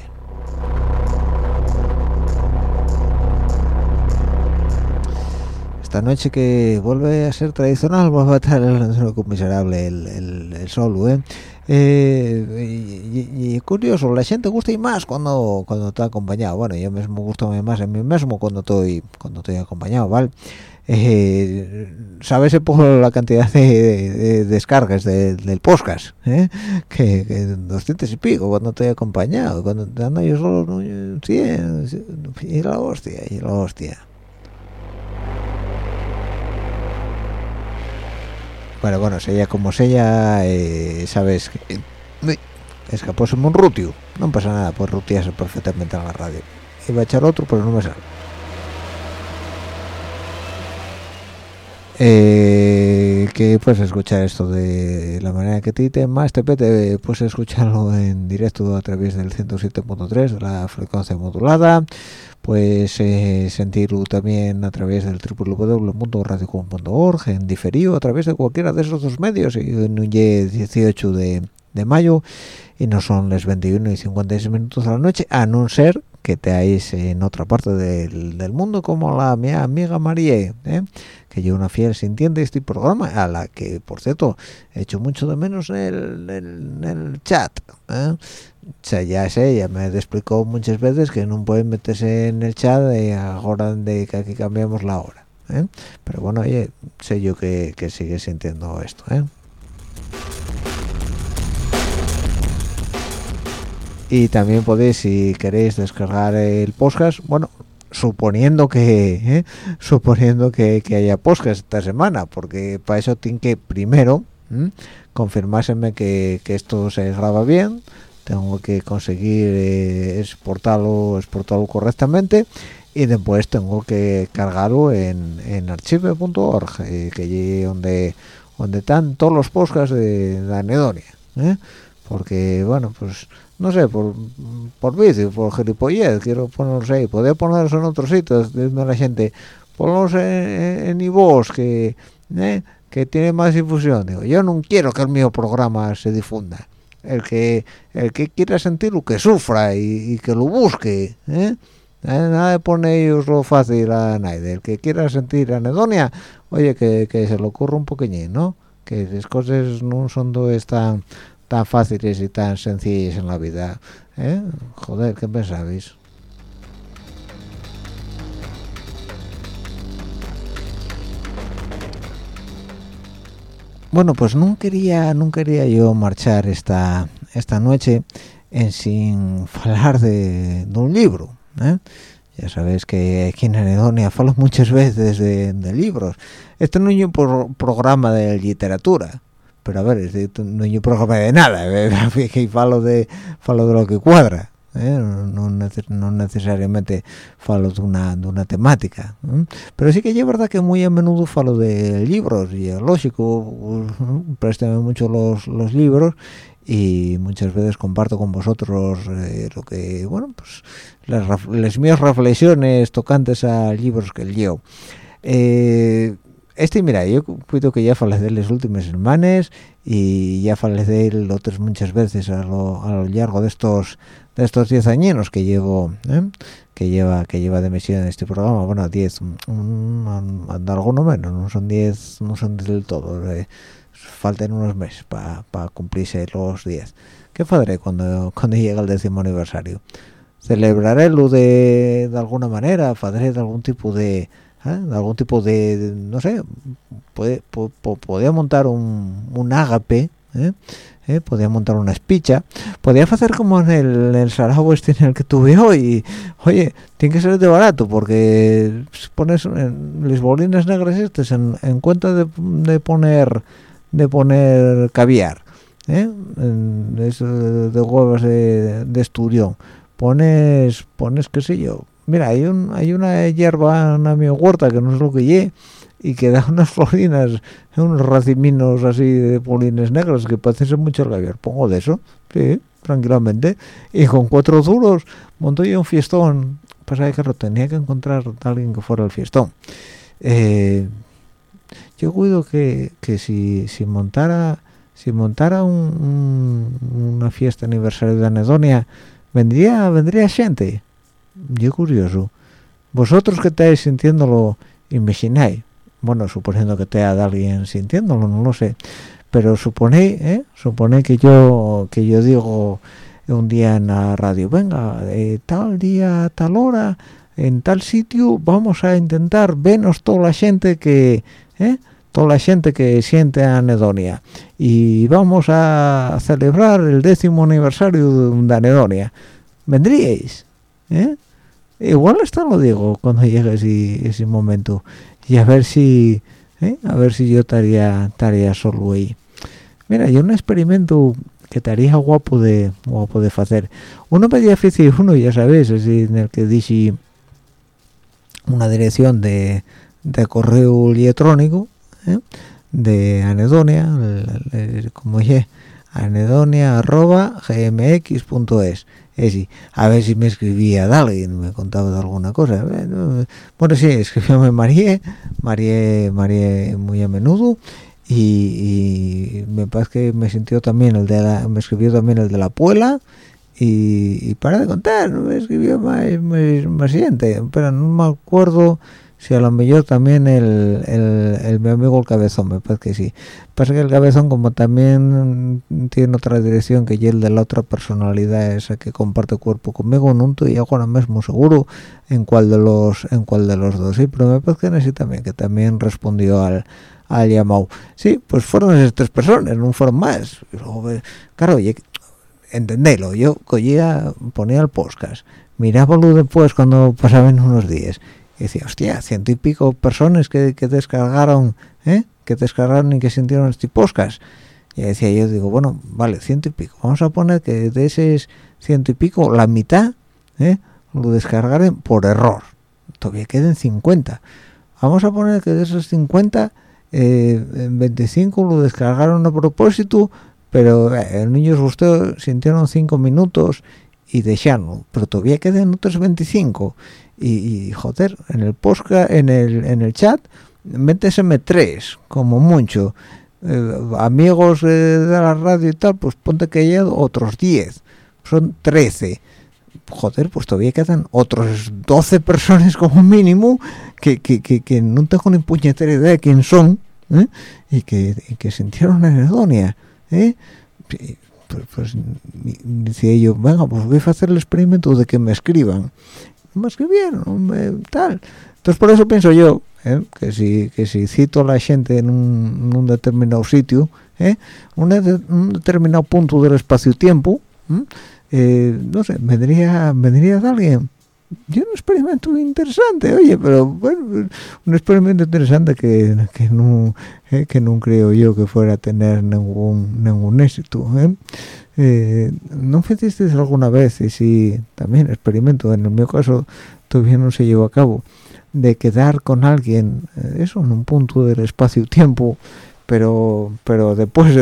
Esta noche que vuelve a ser tradicional, vuelve a estar el miserable el, el, el sol, ¿eh? Eh, y, curioso la gente gusta y más cuando cuando está acompañado bueno yo mismo gusto más en mí mismo cuando estoy cuando estoy acompañado vale eh, sabes por la cantidad de, de, de descargas de, del podcast ¿eh? que, que 200 y pico cuando estoy acompañado cuando ando yo solo no, 100 y la hostia y la hostia Bueno, bueno, sella como sella, eh, sabes que... Eh, escapóse un rutio. No pasa nada, pues rutiarse perfectamente a la radio. Iba a echar otro, pero no me sale. Eh, que puedes escuchar esto de la manera que te más te pete puedes escucharlo en directo a través del 107.3 de la frecuencia modulada. Puedes eh, sentirlo también a través del www.radiocom.org en diferido a través de cualquiera de esos dos medios y en un 18 de, de mayo y no son las 21 y 56 minutos de la noche a no ser que te hayáis en otra parte del, del mundo como la mi amiga María ¿eh? que yo una fiel sintiente de este programa a la que por cierto he hecho mucho de menos en el, en el chat ¿eh? o sea, ya sé, ya me explicó muchas veces que no pueden meterse en el chat de ahora de que aquí cambiamos la hora ¿eh? pero bueno oye sé yo que, que sigue sintiendo esto ¿eh? Y también podéis si queréis descargar el podcast bueno suponiendo que ¿eh? suponiendo que, haya podcast esta semana porque para eso tiene que primero ¿eh? confirmárseme que, esto se graba bien tengo que conseguir eh, exportarlo exportarlo correctamente y después tengo que cargarlo en, en archive.org eh, que es donde donde están todos los podcasts de, de anedonia porque bueno pues no sé, por, por vicio, por gilipollez, quiero ponerlos ahí, podría ponerlos en otros sitios, diciendo a la gente, ponlos en, en, que, ¿eh? que tiene más difusión. Digo, yo no quiero que el mío programa se difunda. El que el que quiera sentirlo, que sufra y, que lo busque. ¿eh? Nada de poner lo fácil a nadie. El que quiera sentir anedonia, oye, que, que se le ocurra un poquillín, ¿no? Que las cosas no son tan tan fáciles y tan sencillas en la vida. ¿eh? Joder, ¿qué pensabais? Bueno, pues no quería, no quería yo marchar esta esta noche en sin (laughs) hablar de, de un libro. ¿eh? Ya sabéis que aquí en Anedonia falo muchas (laughs) veces de, de libros. Este no es un pro programa de literatura, pero a ver, no hay un de nada, (laughs) que falo de falo de lo que cuadra, ¿eh? no, no, necesariamente falo de una, de una temática, ¿eh? pero sí que es verdad que muy a menudo falo de libros, y es lógico, (laughs) préstame mucho los, los libros y muchas veces comparto con vosotros eh, lo que, bueno, pues las, las mías reflexiones tocantes a libros que leo. Eh, este mira yo cuido que ya falé de las últimas semanas y ya falé de otras muchas veces a lo, a lo largo de estos de estos 10 años que llevo ¿eh? que lleva que lleva de misión en este programa. Bueno 10 alguno menos no son 10 no son del todo eh, faltan unos meses para pa cumplirse los 10 qué padre cuando cuando llega el décimo aniversario celebraré lo de, de alguna manera de algún tipo de ¿eh? algún tipo de, no sé puede, po, podía montar un, un ágape ¿eh? ¿Eh? podía montar una espicha podía hacer como en el, el sarao este en el que tuve hoy oye tiene que ser de barato porque pones en las bolinas negras estas en, en cuenta de, de, poner de poner caviar en, de, huevos de, de pones pones qué sé yo mira hay un hay una hierba en mi huerta que no es lo que lle y que da (laughs) unas florinas unos raciminos así de polines negros que parecen mucho el gaviar pongo de eso sí tranquilamente. Y con cuatro duros monto yo un fiestón. Pasa que lo tenía que encontrar alguien que fuera el fiestón. Eh, yo cuido que, que si, si montara si montara un, un, una fiesta aniversario de anedonia vendría vendría gente yo curioso. Vosotros que estáis sintiéndolo imagináis bueno suponiendo que te de alguien sintiéndolo no lo sé. Pero suponéis ¿eh? que yo que yo digo un día en la radio venga eh, tal día tal hora en tal sitio vamos a intentar vernos toda la gente que ¿eh? toda la gente que siente anedonia. Y vamos a celebrar el décimo aniversario de anedonia. Vendríais ¿eh? igual hasta lo digo cuando llegue ese, ese momento y a ver si ¿eh? a ver si yo estaría estaría solo ahí mira yo un experimento que estaría guapo de guapo de hacer uno me difícil uno ya sabes así en el que dice una dirección de, de correo electrónico ¿eh? de anedonia como dije anedonia arroba gmx.es es a ver si me escribía de alguien me contaba de alguna cosa. Bueno sí escribióme María María María muy a menudo y, me parece que me sintió también el de la, me escribió también el de la puela y, para de contar me escribió más, más, más siguiente pero no me acuerdo si a lo mejor también el, el, mi amigo el cabezón me parece que sí. Pasa que el cabezón como también tiene otra dirección que el de la otra personalidad esa que comparte cuerpo conmigo no estoy ahora mismo seguro en cuál de los en cuál de los dos sí pero me parece que sí también que también respondió al al llamado. Sí pues fueron esas tres personas no fueron más. Claro oye entendelo yo cogía ponía el podcast mirábalo después cuando pasaban unos días y decía, hostia, ciento y pico personas que, que descargaron, ¿eh? que descargaron y que sintieron este podcast. Y decía yo, digo, bueno, vale, ciento y pico. Vamos a poner que de ese ciento y pico, la mitad ¿eh? lo descargaron por error. Todavía queden 50. Vamos a poner que de esos 50, eh, 25 lo descargaron a propósito, pero eh, el niño gustó, sintieron 5 minutos y dejaron. Pero todavía quedan otros 25 y, joder en el posca en el en el chat méteseme tres como mucho eh, amigos de la radio y tal pues ponte que hay otros 10 son 13 joder pues todavía quedan otros 12 personas como mínimo que, que, que, no tengo ni puñetera idea de quién son ¿eh? y, que, que sintieron anedonia ¿eh? pues, pues decía yo venga pues voy a hacer el experimento de que me escriban más que bien, tal. Entonces por eso pienso yo ¿eh? que si que si cito a la gente en un, determinado sitio, ¿eh? un, determinado punto del espacio-tiempo, eh, no sé, vendría vendría de alguien. Yo un experimento interesante, oye, pero bueno, un experimento interesante que, que no que no creo yo que fuera a tener ningún ningún éxito. Eh, ¿no hiciste alguna vez, y si también experimento, en el mío caso todavía no se llevó a cabo, de quedar con alguien, eh, eso, en un punto del espacio-tiempo, pero pero después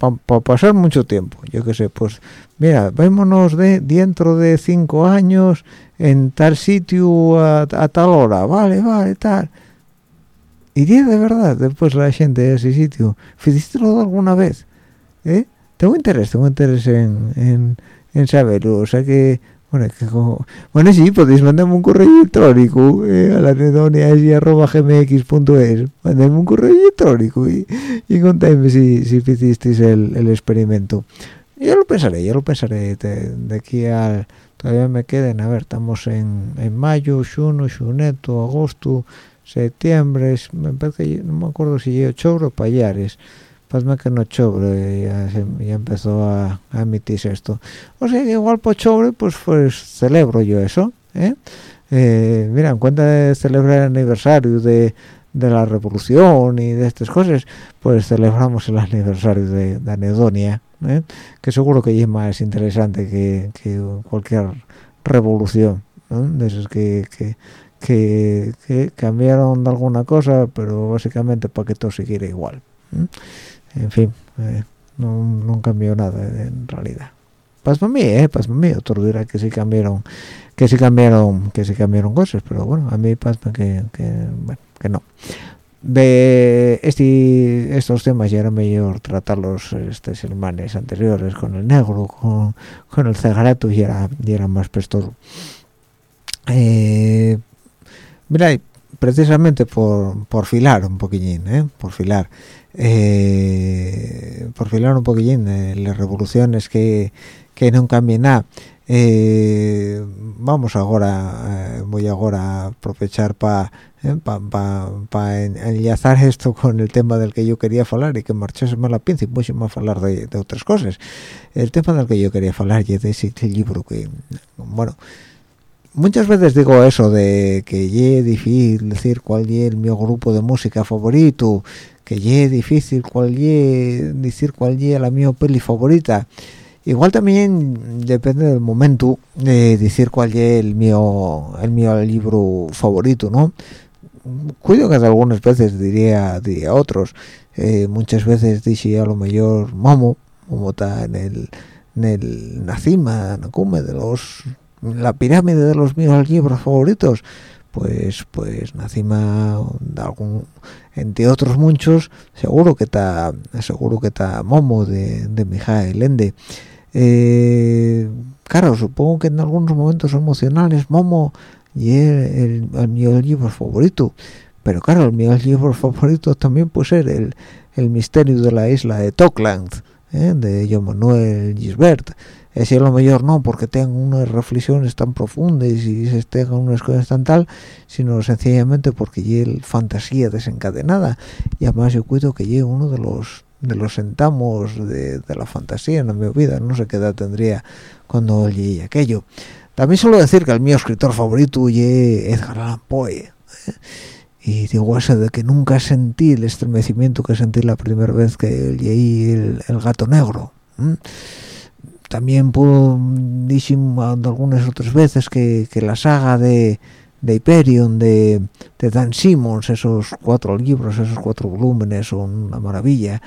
para pasar mucho tiempo, yo qué sé, pues mira, vémonos de dentro de cinco años en tal sitio a, tal hora, vale, vale, tal. Iría de verdad después la gente de ese sitio. ¿Hiciste alguna vez? ¿eh? tengo interés tengo interés en, en, en saberlo o sea que bueno, que como, bueno sí podéis mandarme un correo electrónico eh, a la gmx.es mandadme un correo electrónico y, y contadme si, si hicisteis el, el experimento. Yo lo pensaré yo lo pensaré de, aquí al todavía me queden a ver estamos en, en mayo xuno xuneto agosto septiembre me parece no me acuerdo si llevo chogro payares Pasme que no chobre, ya, ya empezó a, emitirse esto. O sea que igual por chobre, pues, pues celebro yo eso. ¿eh? Eh, mira, en cuenta de celebrar el aniversario de, de, la revolución y de estas cosas, pues celebramos el aniversario de, de Anedonia, ¿eh? que seguro que es más interesante que, que cualquier revolución, de esos que, que, que, cambiaron de alguna cosa, pero básicamente para que todo siguiera igual en fin eh, no, no cambió nada en realidad. Pasma a mí eh pasma a mí. Otro dirá que sí cambiaron que sí cambiaron que sí cambiaron cosas pero bueno a mí pasma que, que bueno que no. De este, estos temas ya era mejor tratarlos estos hermanos anteriores con el negro con, con el cegarato y era, y era más prestoso eh, mira precisamente por, por filar un poquillín ¿eh? por filar. Eh, por filar un poquillín de las revoluciones que, que no cambien nada. Eh, vamos ahora eh, voy ahora a aprovechar para eh, pa, enlazar esto con el tema del que yo quería hablar y que marchase más la pinza y mucho más hablar de, de, otras cosas. El tema del que yo quería hablar y de ese, libro que bueno muchas veces digo eso de que es difícil decir cuál es mi grupo de música favorito que ye difícil cuál ye decir cuál ye la mi peli favorita. Igual también depende del momento de decir cuál ye el mío el mío libro favorito no cuido que algunas veces diría diría otros. Eh, muchas veces dije a lo mejor momo como está en el en el la cima en de los la pirámide de los míos libros favoritos pues pues nacima de algún entre otros muchos seguro que está seguro que está momo de, de Mijael Ende. Eh, claro supongo que en algunos momentos emocionales momo y el, el, mío libro favorito. Pero claro el mío libro favorito también puede ser el, el misterio de la isla de Tokland ¿eh? de John Manuel Gisbert es lo mejor no porque tengan unas reflexiones tan profundas y se tengan unas cosas tan tal sino sencillamente porque lleve fantasía desencadenada y además yo cuido que llegue uno de los de los sentamos de, la fantasía en mi vida no sé qué edad tendría cuando llegué aquello también suelo decir que el mío escritor favorito es Edgar Allan Poe ¿eh? y digo eso de que nunca sentí el estremecimiento que sentí la primera vez que leí el, el gato negro. También puedo decir algunas otras veces que, que la saga de, de Hyperion de, de, Dan Simmons esos cuatro libros esos cuatro volúmenes son una maravilla.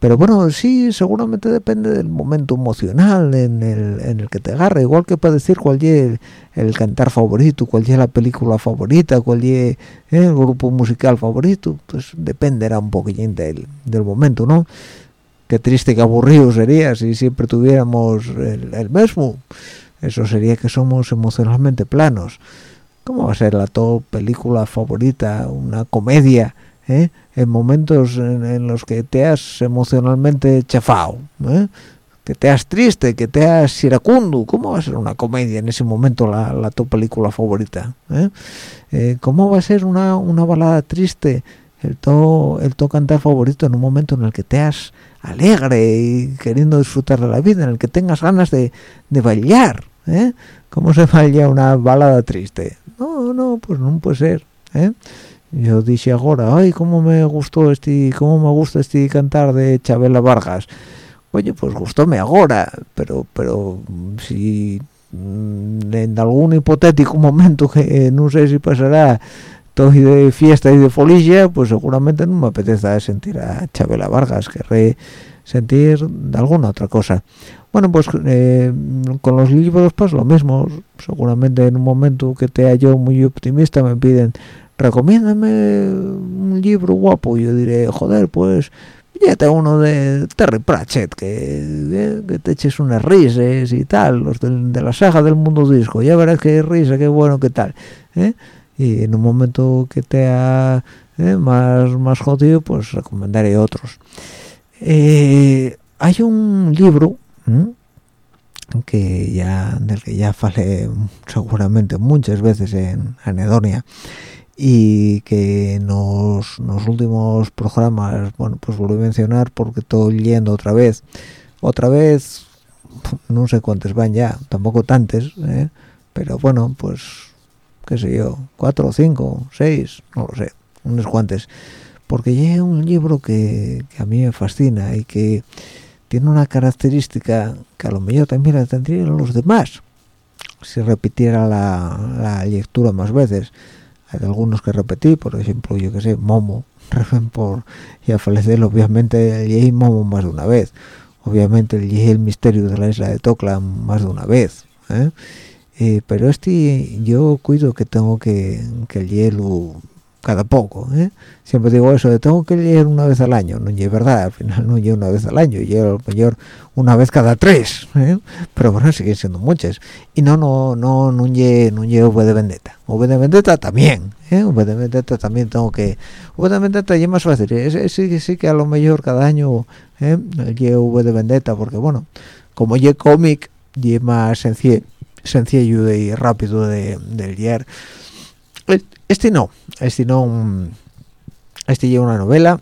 Pero bueno sí seguramente depende del momento emocional en el, en el que te agarre. Igual que para decir cuál es el, cantar favorito cuál es la película favorita cuál es eh, el grupo musical favorito pues dependerá un poquillín del, del momento no qué triste que aburrido sería si siempre tuviéramos el, el mismo eso sería que somos emocionalmente planos ¿Cómo va a ser la top película favorita, una comedia, eh? en momentos en, los que te has emocionalmente chafado, eh? que te has triste, que te has iracundo? ¿Cómo va a ser una comedia en ese momento la, la película favorita? Eh? ¿Cómo va a ser una, una balada triste, el to, el to cantar favorito en un momento en el que te has alegre y queriendo disfrutar de la vida, en el que tengas ganas de, de bailar? ¿Cómo se baila una balada triste? no no pues no puede ser ¿eh? yo dije ahora ay cómo me gustó este cómo me gusta este cantar de Chabela Vargas oye pues gustóme ahora pero pero si mm, en algún hipotético momento que no sé si pasará todo de fiesta y de folilla pues seguramente no me apetece sentir a Chabela Vargas querré sentir alguna otra cosa. Bueno pues eh, con los libros pues lo mismo. Seguramente en un momento que te hallo muy optimista me piden recomiéndame un libro guapo yo diré joder pues te uno de Terry Pratchett que, eh, que te eches unas risas y tal los de, la saga del mundo disco. Ya verás qué risa qué bueno qué tal ¿eh? Y en un momento que te ha más más jodido pues recomendaré otros. Eh, hay un libro que ya del que ya falé seguramente muchas veces en Anedonia y que en los, últimos programas bueno pues volví a mencionar porque estoy leyendo otra vez. Otra vez no sé cuántos van ya tampoco tantos ¿eh? pero bueno pues qué sé yo cuatro cinco seis no lo sé unos cuantos porque es un libro que, a mí me fascina y que tiene una característica que a lo mejor también la tendrían los demás si repitiera la, lectura más veces. Hay algunos que repetí por ejemplo yo que sé Momo (laughs) por y a falecer obviamente leí Momo más de una vez. Obviamente leí el misterio de la isla de Tocla más de una vez ¿eh? Eh, pero este yo cuido que tengo que, que leerlo cada poco ¿eh? siempre digo eso de tengo que leer una vez al año no es verdad al final no llevo una vez al año llevo mayor una vez cada tres ¿eh? pero bueno siguen siendo muchas y no no no no llevo no llevo V de Vendetta V de Vendetta también ¿eh? V de Vendetta también tengo que V de Vendetta ya más fácil sí, sí que a lo mejor cada año ¿eh? llevo V de Vendetta porque bueno como llevo cómic y más sencillo sencillo y rápido de, de leer este no este no este lleva una novela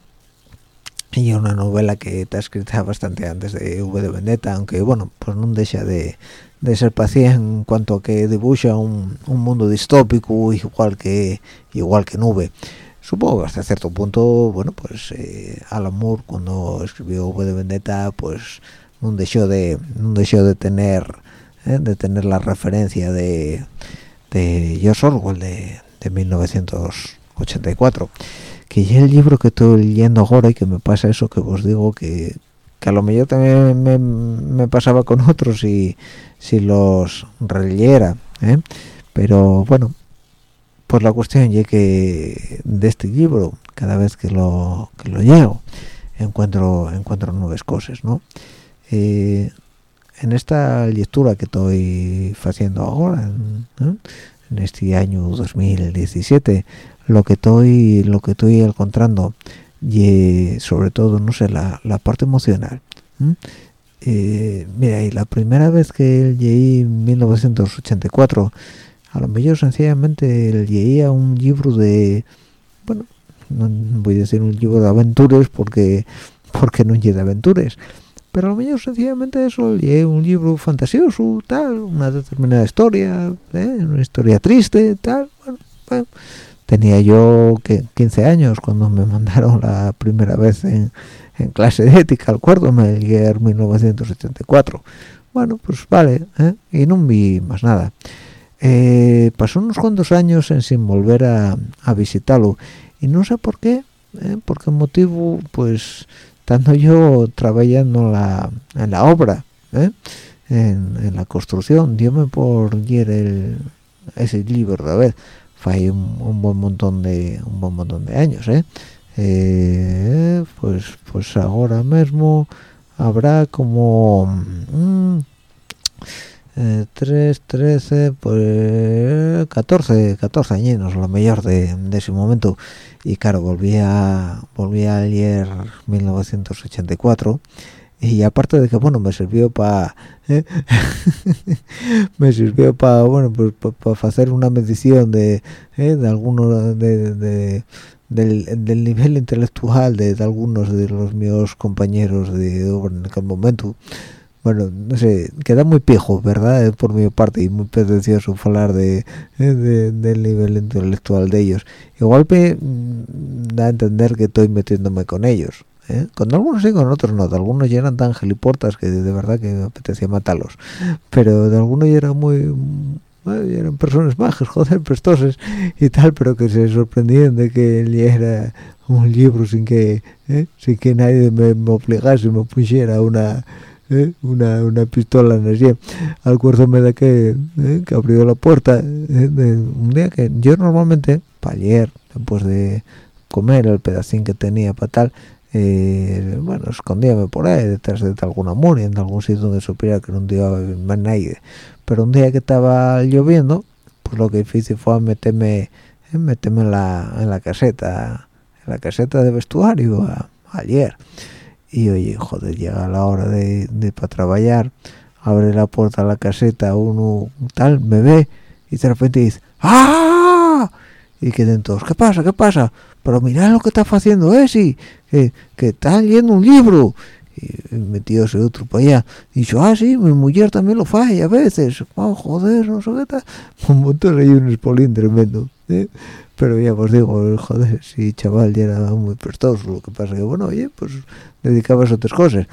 y una novela que está escrita bastante antes de V de Vendetta aunque bueno pues no deja de, de ser paciente en cuanto a que dibuja un, un, mundo distópico igual que igual que Nube. Supongo que hasta cierto punto bueno pues eh, Alan Moore cuando escribió V de Vendetta pues no dejó de no dejó de tener eh, de tener la referencia de de George Orwell de de 1984 84 que ya el libro que estoy leyendo ahora y que me pasa eso que os digo que, que a lo mejor también me, me pasaba con otros si, si los releyera ¿eh? pero bueno pues la cuestión es que de este libro cada vez que lo que lo llego encuentro encuentro nuevas cosas no eh, en esta lectura que estoy haciendo ahora en, este año 2017 lo que estoy lo que estoy encontrando y sobre todo no sé la, la parte emocional eh, mira y la primera vez que leí en 1984 a lo mejor sencillamente leía un libro de bueno no voy a decir un libro de aventuras porque porque no llega de aventuras pero a lo mejor sencillamente eso leí un libro fantasioso tal una determinada historia ¿eh? una historia triste tal. Bueno, tenía yo que 15 años cuando me mandaron la primera vez en, en clase de ética acuerdo me llegué en 1974 bueno pues vale ¿eh? y no vi más nada. Eh, pasó unos cuantos años sin volver a, visitarlo. Y no sé por qué por qué motivo pues estando yo trabajando la, en la obra ¿eh? en, la construcción diome por leer el, ese libro de vez fue un, buen montón de un buen montón de años pues pues ahora mismo habrá como mm, 3, 13, pues 14, 14 años, lo mejor de, ese momento. Y claro, volví a, volví a ayer 1984 y aparte de que bueno me sirvió para ¿eh? (laughs) me sirvió para bueno pues para hacer una medición de ¿eh? de algunos de, de del, del, nivel intelectual de, de, algunos de los míos compañeros de obra en aquel momento bueno, no sé, queda muy pijo, ¿verdad? Eh, por mi parte y muy pretencioso hablar de, eh, de, del nivel intelectual de ellos. Igual me mm, da a entender que estoy metiéndome con ellos. ¿eh? Con algunos sí, con otros no. De algunos ya eran tan geliportas que de verdad que me apetecía matarlos. Pero de algunos ya eran muy... eran personas majas, (laughs) joder, prestoses y tal, pero que se sorprendían de que era un libro sin que, sin que nadie me, me obligase, me pusiera una ¿eh? una, una pistola en el al cuerpo me da que, ¿eh? que abrió la puerta ¿eh? de un día que yo normalmente para ayer después de comer el pedacín que tenía para tal bueno escondíame por ahí detrás de alguna muria en algún sitio donde supiera que no un día más nadie pero un día que estaba lloviendo pues lo que hice fue meterme meterme en la, en la caseta en la caseta de vestuario ayer y oye joder llega la hora de, de para trabajar abre la puerta a la caseta uno tal me ve y de repente dice ¡Ah! y queden todos ¿qué pasa? ¿qué pasa? pero mira lo que está haciendo ese que, que está leyendo un libro y metióse otro para allá y yo ah sí mi mujer también lo falla a veces oh, joder no sé qué tal (laughs) un montón ahí un espolín tremendo ¿eh? pero ya os digo joder si chaval ya era muy prestoso lo que pasa que bueno oye pues dedicabas a otras cosas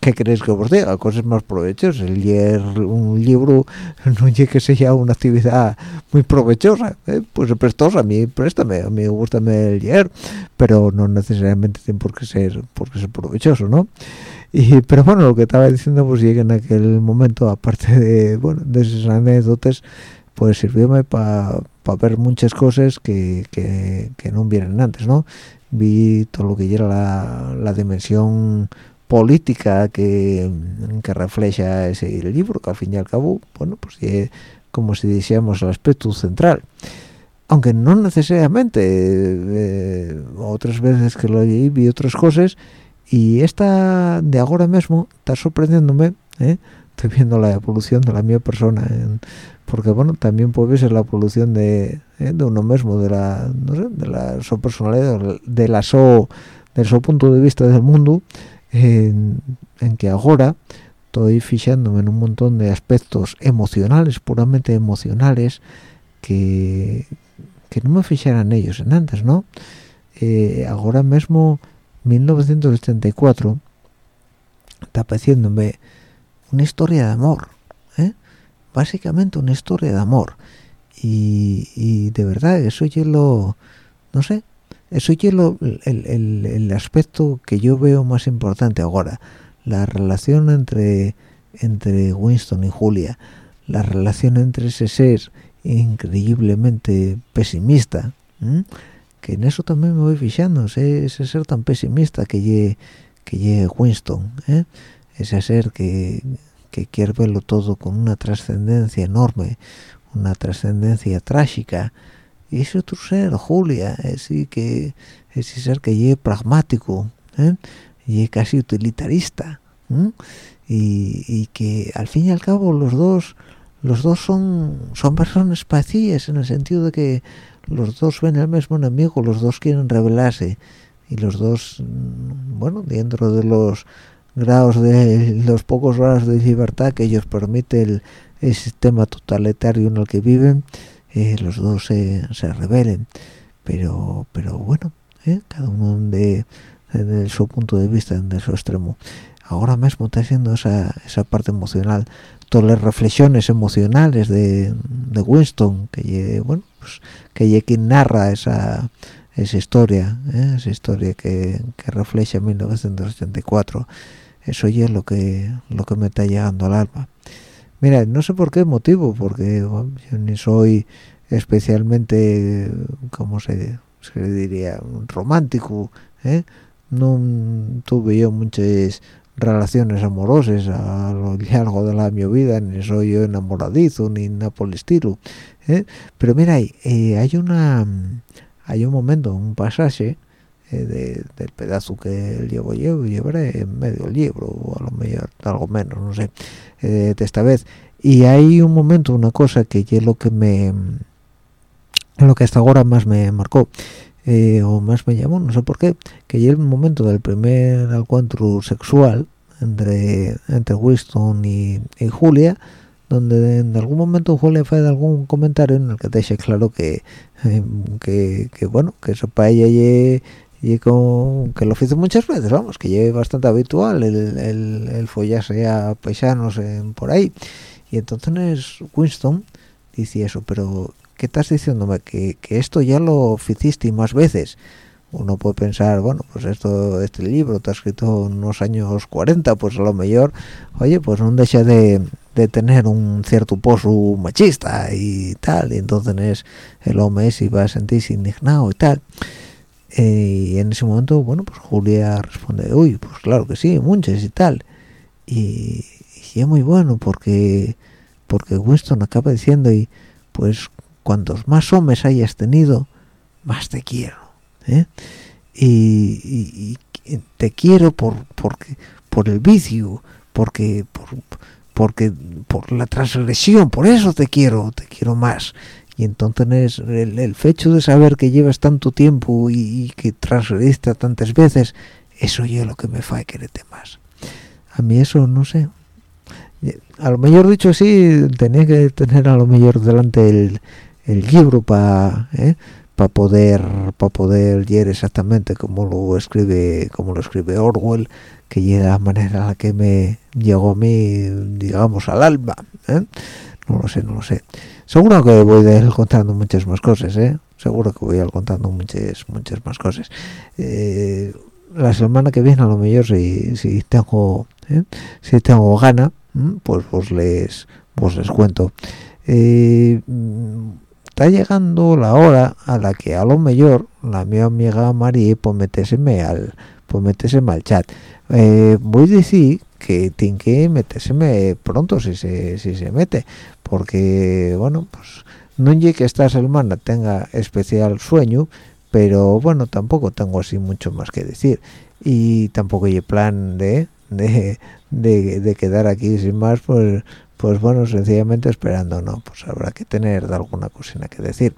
¿qué queréis que os diga? cosas más provechosas leer un libro (laughs) no es que sea una actividad muy provechosa ¿eh? pues prestosa a mí préstame a mí gusta leer pero no necesariamente tiene por qué ser por qué provechoso ¿no? y pero bueno lo que estaba diciendo pues llega en aquel momento aparte de bueno de esas anécdotas pues sirvióme para ver muchas cosas que, que, no vienen antes no vi todo lo que era la, la dimensión política que, que refleja ese libro que al fin y al cabo bueno pues como si decíamos el aspecto central aunque no necesariamente eh, otras veces que lo leí vi otras cosas y esta de ahora mismo está sorprendiéndome ¿eh? Estoy viendo la evolución de la mía persona porque bueno también puede ser la evolución de, ¿eh? de uno mismo de la no sé, de la su personalidad de la so del su punto de vista del mundo en, que ahora estoy fijándome en un montón de aspectos emocionales puramente emocionales que que no me fijaran ellos en antes no eh, ahora mismo 1974 está pareciéndome una historia de amor, ¿eh? básicamente una historia de amor. Y, de verdad, eso es lo, no sé eso es lo, el, el, el, aspecto que yo veo más importante ahora la relación entre entre Winston y Julia la relación entre ese ser increíblemente pesimista que en eso también me voy fijando ese, ser tan pesimista que lle que lle Winston ¿eh? Ese ser que, que quiere verlo todo con una trascendencia enorme una trascendencia trágica. Y ese otro ser Julia ese que ese ser que lle pragmático ¿eh? y casi utilitarista y, y, que al fin y al cabo los dos los dos son son personas pacíes en el sentido de que los dos ven el mismo enemigo los dos quieren rebelarse. Y los dos mm, bueno dentro de los grados de los pocos grados de libertad que ellos permite el, sistema totalitario en el que viven eh, los dos se, se rebelen pero pero bueno eh, cada uno de, de, su punto de vista de su extremo ahora mismo está haciendo esa, esa parte emocional todas las reflexiones emocionales de, de Winston que bueno pues, que quien narra esa esa historia ¿eh? esa historia que, que refleja 1984 eso ya es lo que lo que me está llegando al alma mira no sé por qué motivo porque yo ni soy especialmente como se, se diría romántico ¿eh? no tuve yo muchas relaciones amorosas a lo (laughs) largo de la mi vida ni soy yo enamoradizo ni estilo ¿eh? pero mira eh, hay una hay un momento un pasaje eh, del pedazo que llevo yo llevaré en medio del libro o a lo mejor algo menos no sé de esta vez. Y hay un momento una cosa que es lo que me lo que hasta ahora más me marcó eh, o más me llamó, no sé por qué, que llega el momento del primer encuentro sexual entre, entre Winston y, Julia, donde en algún momento Julia hace algún comentario en el que te dice claro que, eh, que, que, bueno, que eso para ella y, con, que lo hizo muchas veces, vamos, que es bastante habitual el, el, el follarse a paisanos en, por ahí. Y entonces Winston dice eso, pero ¿qué estás diciéndome? Que, que esto ya lo hiciste más veces. Uno puede pensar, bueno, pues esto, este libro está escrito en los años 40, pues a lo mejor, oye, pues no deja de, de tener un cierto pozo machista y tal, y entonces el hombre se va a sentirse indignado y tal. Eh, y en ese momento, bueno, pues Julia responde, uy, pues claro que sí, muchas y tal. Y, es muy bueno porque porque Winston acaba diciendo y pues cuantos más hombres hayas tenido, más te quiero. ¿eh? Y, te quiero por porque por el vicio, porque por, porque por la transgresión, por eso te quiero, te quiero más. Y entonces el, el hecho de saber que llevas tanto tiempo y, que transgrediste tantas veces, eso es lo que me hace quererte más. A mí eso, no sé, a lo mejor dicho así tenía que tener a lo mejor delante el, el libro para ¿eh? para poder para poder leer exactamente como lo escribe como lo escribe Orwell que llega la manera a la que me llegó a mí digamos al alma ¿eh? no lo sé no lo sé seguro que voy a ir contando muchas más cosas ¿eh? seguro que voy a ir contando muchas muchas más cosas. Eh, la semana que viene a lo mejor si, tengo si tengo gana pues vos les vos les cuento. Está llegando la hora a la que a lo mejor la mi amiga María pues metéseme al pues metéseme al chat. Eh, voy a decir que tiene que metéseme pronto si se, si se mete porque bueno pues no llegue que esta semana tenga especial sueño pero bueno tampoco tengo así mucho más que decir. Y tampoco hay plan de de, de, quedar aquí sin más pues pues bueno sencillamente esperando no pues habrá que tener de alguna cocina que decir.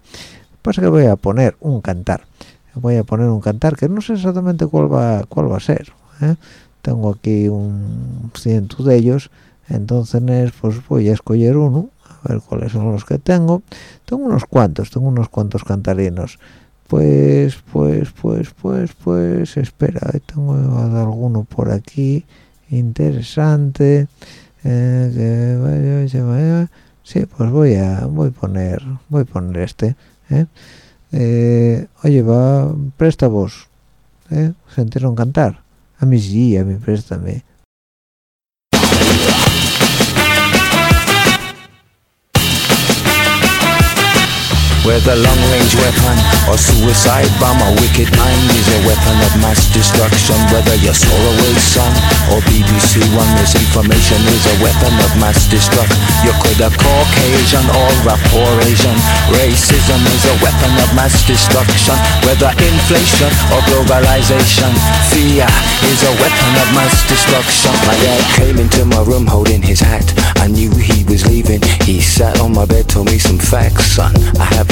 Pasa que voy a poner un cantar. Voy a poner un cantar que no sé exactamente cuál va cuál va a ser ¿eh? tengo aquí un ciento de ellos entonces pues voy a escoger uno a ver cuáles son los que tengo tengo unos cuantos tengo unos cuantos cantarinos pues pues pues pues pues espera tengo alguno por aquí interesante eh, sí pues voy a voy a poner voy a poner este ¿eh? Eh, oye, va, presta vos. ¿Eh? ¿Sentieron cantar? A mí sí, a mí préstame. Whether long-range weapon or suicide bomb, a wicked mind is a weapon of mass destruction. Whether you're Solarway son or BBC One, misinformation is a weapon of mass destruction. You could have Caucasian or rapport Asian. Racism is a weapon of mass destruction. Whether inflation or globalization, fear is a weapon of mass destruction. My dad came into my room holding his hat. I knew he was leaving. He sat on my bed, told me some facts, son. I have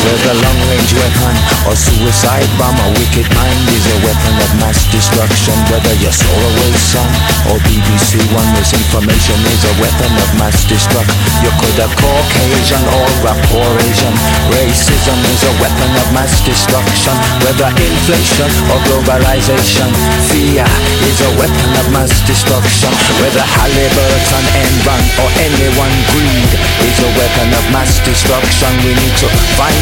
Whether long-range weapon or suicide bomb, a wicked mind is a weapon of mass destruction. Whether you're Solarway son or BBC One, misinformation is a weapon of mass destruction. You could have Caucasian or rapport Asian. Racism is a weapon of mass destruction. Whether inflation or globalization, fear is a weapon of mass destruction. Whether Halliburton, Enron or anyone greed is a weapon of mass destruction. We need to find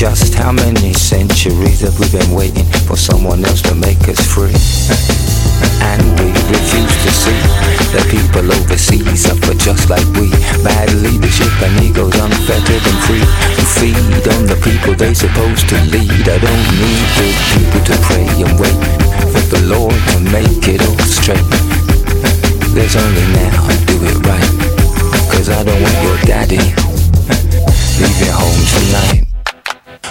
Just how many centuries have we been waiting for someone else to make us free? (laughs) And we refuse to see that people overseas suffer just like we. Bad leadership and egos unfettered and free to feed on the people they supposed to lead. I don't need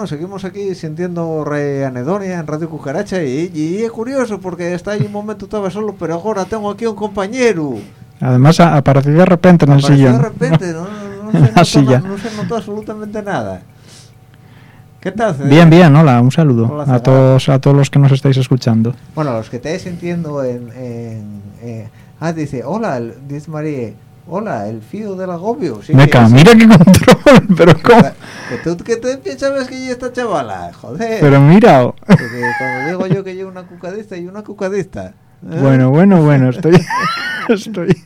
Bueno, seguimos aquí sintiendo reanedonia en Radio Cucaracha y, y es curioso porque hasta ahí un momento estaba solo, pero ahora tengo aquí un compañero. Además, apareció de repente en el sillón. de repente, no, no, no se (laughs) notó silla. na- no se notó absolutamente nada. ¿Qué tal? Cedric? Bien, bien, hola, un saludo Hola, a todos, a todos los que nos estáis escuchando. Bueno, los que estáis sintiendo en... en- eh, ah, dice, hola, dice María, hola, el fío del agobio. Sí, Meca, sí. mira qué control, (laughs) pero cómo. Que tú que te piensas que yo esta chavala, joder. Pero mira. Porque cuando digo yo que llevo una cucadista y una cucadista. ¿eh? bueno, bueno, bueno, estoy, (laughs) estoy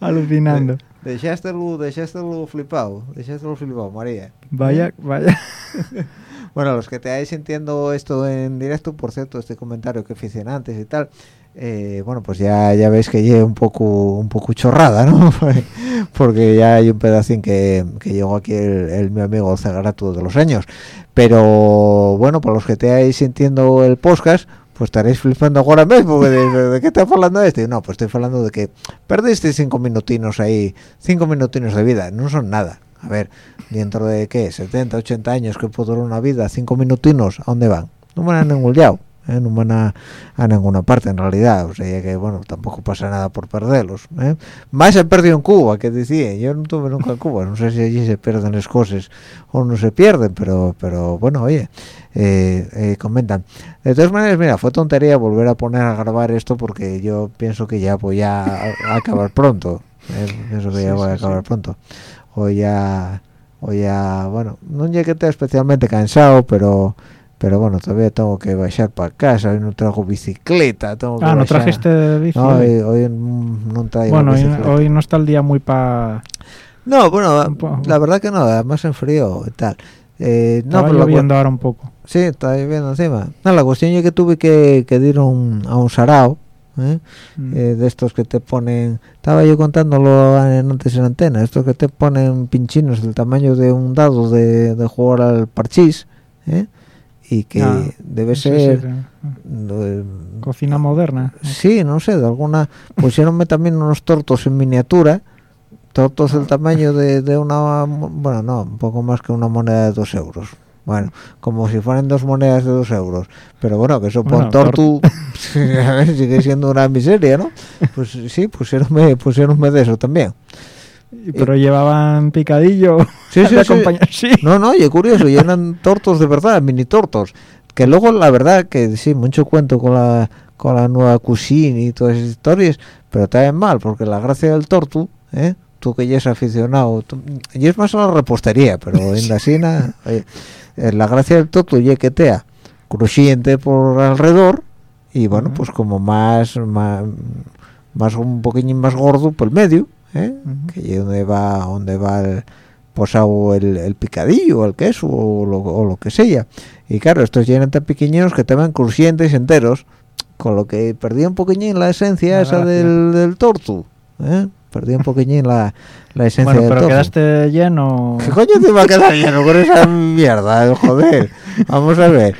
alucinando. Dejaste lo, dejaste lo flipado, dejaste lo flipado, María. Vaya, vaya. (laughs) Bueno, los que te estáis sintiendo esto en directo, por cierto, este comentario que hice antes y tal, eh, bueno, pues ya ya veis que llevo un poco un poco chorrada, ¿no? (laughs) Porque ya hay un pedacín que, que llegó aquí el, mi amigo Zagarato de los años. Pero bueno, para los que te estáis sintiendo el podcast, pues estaréis flipando ahora mismo. ¿De, qué estás hablando este? No, pues estoy hablando de que perdiste cinco minutinos ahí, cinco minutinos de vida, no son nada. a ver dentro de qué 70 80 años que puedo durar una vida cinco minutinos a dónde van no van a ningún lado ¿eh? no van a, a ninguna parte en realidad o sea que bueno tampoco pasa nada por perderlos ¿eh? más se perdió en Cuba que decía yo no tuve nunca en Cuba no sé si allí se pierden las cosas o no se pierden pero pero bueno oye eh, eh, comentan de todas maneras mira fue tontería volver a poner a grabar esto porque yo pienso que ya voy a, a acabar pronto ¿eh? pienso que ya Sí, voy a acabar sí. pronto hoy ya hoy ya bueno no llegué especialmente cansado pero pero bueno todavía tengo que bajar para casa hoy no traigo bicicleta tengo que Ah, ¿no trajiste bici? no, hoy? no traigo bueno, hoy, bicicleta. hoy no está el día muy pa... no bueno la verdad que no además en frío y tal eh, no Estaba pero lloviendo ahora un poco. Sí, está lloviendo encima. No, la cuestión es que tuve que, que ir a un, a un sarao, ¿eh? Mm. Eh, de estos que te ponen, estaba yo contándolo antes en antena, estos que te ponen pinchinos del tamaño de un dado de, de jugar al parchís, ¿eh? Y que Ah, debe ser... eh, Cocina moderna. Sí, no sé, de alguna... Pusieronme también unos tortos en miniatura, tortos del tamaño de, de una... Bueno, no, un poco más que una moneda de dos euros. Bueno, como si fueran dos monedas de dos euros. Pero bueno, que eso por Bueno, tortu (laughs) sigue siendo una miseria, ¿no? Pues sí, pusieronme, pusieronme de eso también. Y- Pero llevaban picadillo. Sí, (laughs) sí. No, no, y es curioso, y eran tortos de verdad, mini tortos. Que luego, la verdad, que sí, mucho cuento con la, con la nueva cocina y todas esas historias, pero también mal, porque la gracia del tortu, ¿eh? tú que ya es aficionado, tú- y es más a la repostería, pero (laughs) en la sina, oye, eh, la gracia del tortu ya que tea crujiente por alrededor, y bueno, pues como más, más, más un poquillín más gordo por el medio, ¿eh? Ujú. que allí donde va donde va el posado el, el picadillo el queso o lo, o lo que sea y claro estos ya eran tan pequeños que estaban crujientes enteros con lo que perdía un poquillín la esencia La esa del, del tortu ¿eh? perdía un poquillín la, la esencia Bueno, pero quedaste lleno. (laughs) ¿Qué coño te va a quedar lleno con esa mierda? (laughs) Joder. Vamos a ver.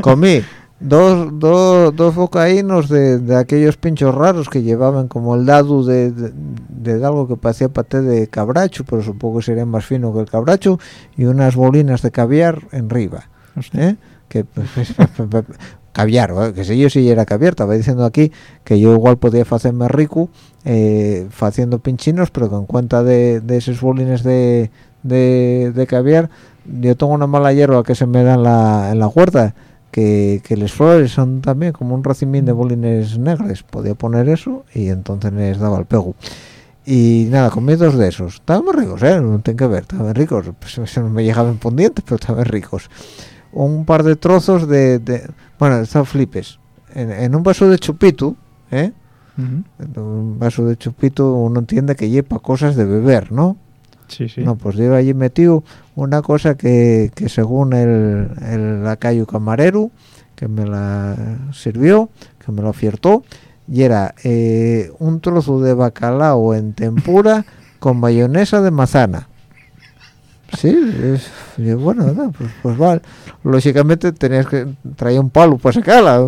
Comí dos, dos, dos bocaínos de, de aquellos pinchos raros que llevaban como el dado de, de, de algo que parecía paté de cabracho, pero supongo que sería más fino que el cabracho, y unas bolinas de caviar en riba. ¿eh? Que, (laughs) caviar, ¿eh? que sé yo si era caviar, estaba diciendo aquí que yo igual podía hacerme rico eh, haciendo pinchinos, pero con cuenta de, de esos bolines de, de, de caviar, yo tengo una mala hierba que se me da en la, en la huerta, que, que las flores son también como un racimín de bolines negros, podía poner eso y entonces les daba el pego. Y nada, comí dos de esos. Estaban ricos, ¿eh? No tengo que ver, estaban ricos. Pues, se me llegaban pendientes, pero estaban ricos. Un par de trozos de... de bueno, están flipes. En, en un vaso de chupito, ¿eh? Ujú. En un vaso de chupito uno entiende que lleva cosas de beber, ¿no? Sí, sí. No, pues lleva allí metido una cosa que, que según el, el lacayo camarero que me la sirvió, que me lo ofertó, y era eh, un trozo de bacalao en tempura (laughs) con mayonesa de manzana. Sí, es, y bueno, no, pues, pues vale. Lógicamente tenías que traer un palo para sacarla.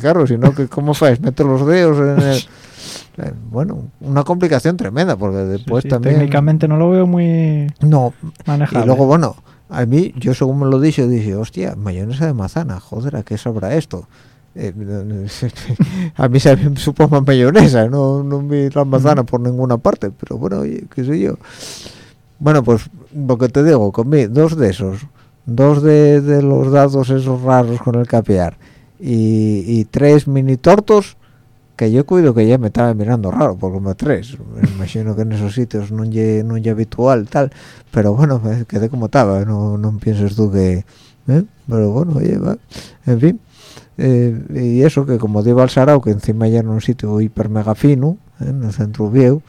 Claro, si no, que ¿cómo fáis? Meter los dedos en el... (laughs) eh, Bueno, una complicación tremenda, porque Sí, después sí, también... Técnicamente no lo veo muy No, manejable. y luego, bueno, a mí, yo según me lo dije, dije, hostia, mayonesa de manzana, joder, ¿a qué sabrá esto? Eh, (laughs) a mí se me supo más mayonesa, no, no vi la manzana por ninguna parte, pero bueno, oye, qué sé yo. Bueno, pues lo que te digo, comí dos de esos, dos de, de los dados esos raros con el capear y, y tres mini tortos que yo cuido que ya me estaba mirando raro por como tres me imagino que en esos sitios no es no habitual tal pero bueno quedé como estaba no, no pienses tú que ¿eh? pero bueno oye va en fin eh, y eso que como digo al Sarao que encima ya en un sitio hiper mega fino ¿eh? en el centro viejo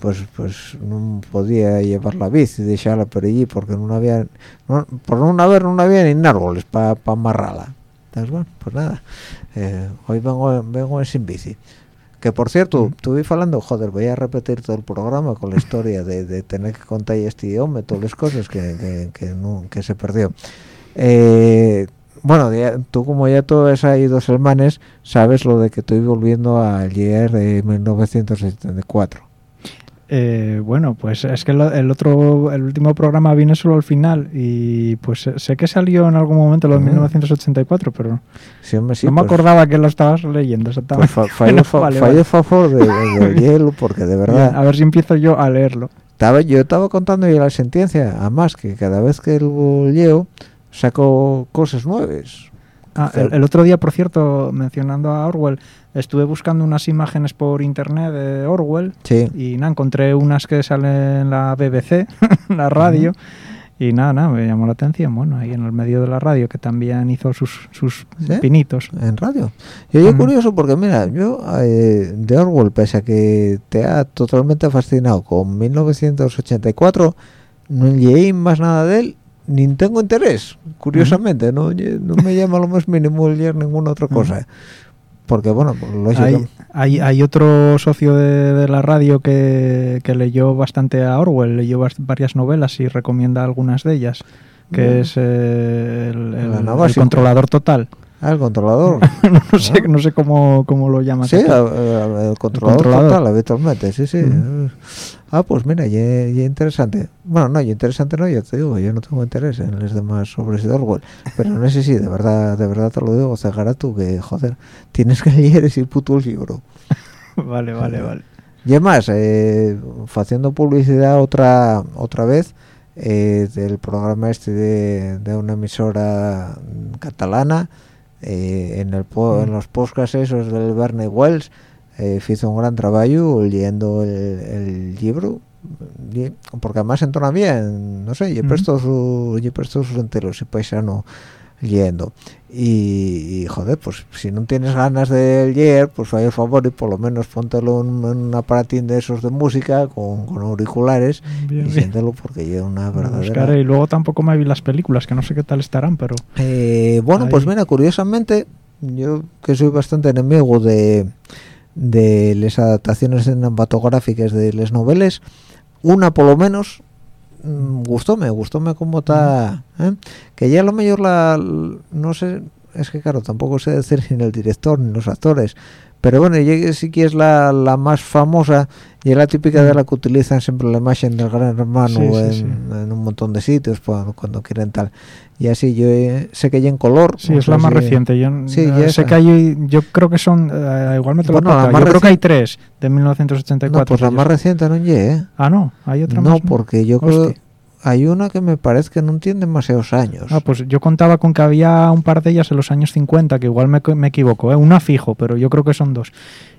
pues pues no podía llevar la bici y dejarla por allí porque no había no, por no haber no había ni árboles para amarrarla entonces bueno pues nada. Eh, hoy vengo vengo sin bici. Que por cierto estuve hablando joder voy a repetir todo el programa con la historia de, de tener que contar este hombre todas las cosas que, que, que, no, que se perdió. Eh, bueno ya- tú como ya todas ahí dos semanas sabes lo de que estoy volviendo a ayer de 1974 Eh, bueno, pues es que lo- el otro, el último programa viene solo al final y pues sé- sé que salió en algún momento lo de Ah. 1984, pero Sí, hombre, sí, no me pues- acordaba que lo estabas leyendo Pues exactamente. fa- (laughs) fallo, Bueno, fa- vale, vale. favor de- de- hielo, (laughs) porque de verdad... a ver si empiezo yo a leerlo. Estaba, yo estaba contando ya la sentencia, además que cada vez que el leo saco cosas nuevas. Ah, el, el otro día, por cierto, mencionando a Orwell, estuve buscando unas imágenes por internet de Orwell Sí. y nada, encontré unas que salen en la BBC, (laughs) la radio, y nada, nada, me llamó la atención. Bueno, ahí en el medio de la radio, que también hizo sus, sus ¿Sí? pinitos. en radio. Y yo Mm. curioso porque mira, yo eh, de Orwell, pese a que te ha totalmente fascinado con 1984, no leí más nada de él, ni tengo interés, curiosamente, no, no me llama lo más mínimo leer ninguna otra cosa. Porque bueno, pues, Hay, hay, hay otro socio de, de la radio que, que leyó bastante a Orwell, leyó varias novelas y recomienda algunas de ellas, que es eh, el, controlador total. Ah, el controlador. (laughs) no sé, no sé cómo, cómo lo llamas. Sí, el controlador, total, habitualmente, sí, sí. Ah, pues mira, ya, ya interesante. Bueno, no, ya interesante no, ya te digo, yo no tengo interés en los demás sobres de Orwell. Pero no sé si, de verdad, de verdad te lo digo, Zagara, tú que, joder, tienes (laughs) que leer ese puto libro. (laughs) Vale, vale, vale. Y además, eh, haciendo publicidad otra otra vez eh, del programa este de, de una emisora catalana, eh, en el po- en los podcasts esos del Verne Wells, eh, hizo un gran trabajo leyendo el, el libro, porque además entona bien, no sé, yo Mm. presto su, yo presto sus enteros y paisano leyendo y, y, joder pues si no tienes ganas de leer pues vaya el favor y por lo menos póntelo en un aparatín de esos de música con, con auriculares Bien, y siéntelo porque lleva una verdadera. Y luego tampoco me vi las películas, que no sé qué tal estarán, pero... Eh, bueno, pues Ahí. mira, curiosamente, yo que soy bastante enemigo de, de las adaptaciones cinematográficas de las novelas, una por lo menos gustóme, gustóme cómo está, ¿eh? que ya a lo mejor la, no sé, es que claro, tampoco sé decir (laughs) ni el director ni los actores, pero bueno, yo sí que es la, la más famosa y es la típica de la que utilizan siempre la imagen del gran hermano Sí, sí, en, sí. en un montón de sitios cuando, cuando quieren tal. Y así yo eh, sé que ya en color. Sí, es la más si- reciente. Yo Sí, eh, sé esa. que hay, yo creo que son, eh, igual me te lo Bueno, la toca. más Yo creo que hay tres de 1984. No, pues la de más ellos. reciente no llegué, ¿eh? Ah, no, hay otra No, más. porque yo creo Hostia. Hay una que me parece que no tiene demasiados años. Ah, pues yo contaba con que había un par de ellas en los años 50, que igual me, me equivoco, ¿eh? una fijo, pero yo creo que son dos.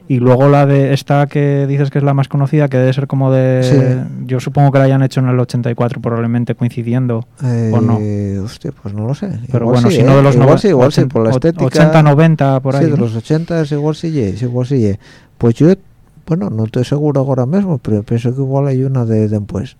Y luego la de esta que dices que es la más conocida, que debe ser como de... Sí. Yo supongo que la hayan hecho en el 84, probablemente coincidiendo. Eh, ¿o no? Hostia, pues no lo sé. Pero Igual bueno, sí, si no ¿eh? de los igual nove- sí, igual sí, por la estética. 80, 90, por ahí. Sí, de ¿no? los 80 igual sí sí, igual sí. Pues yo, bueno, no estoy seguro ahora mismo, pero pienso que igual hay una de después.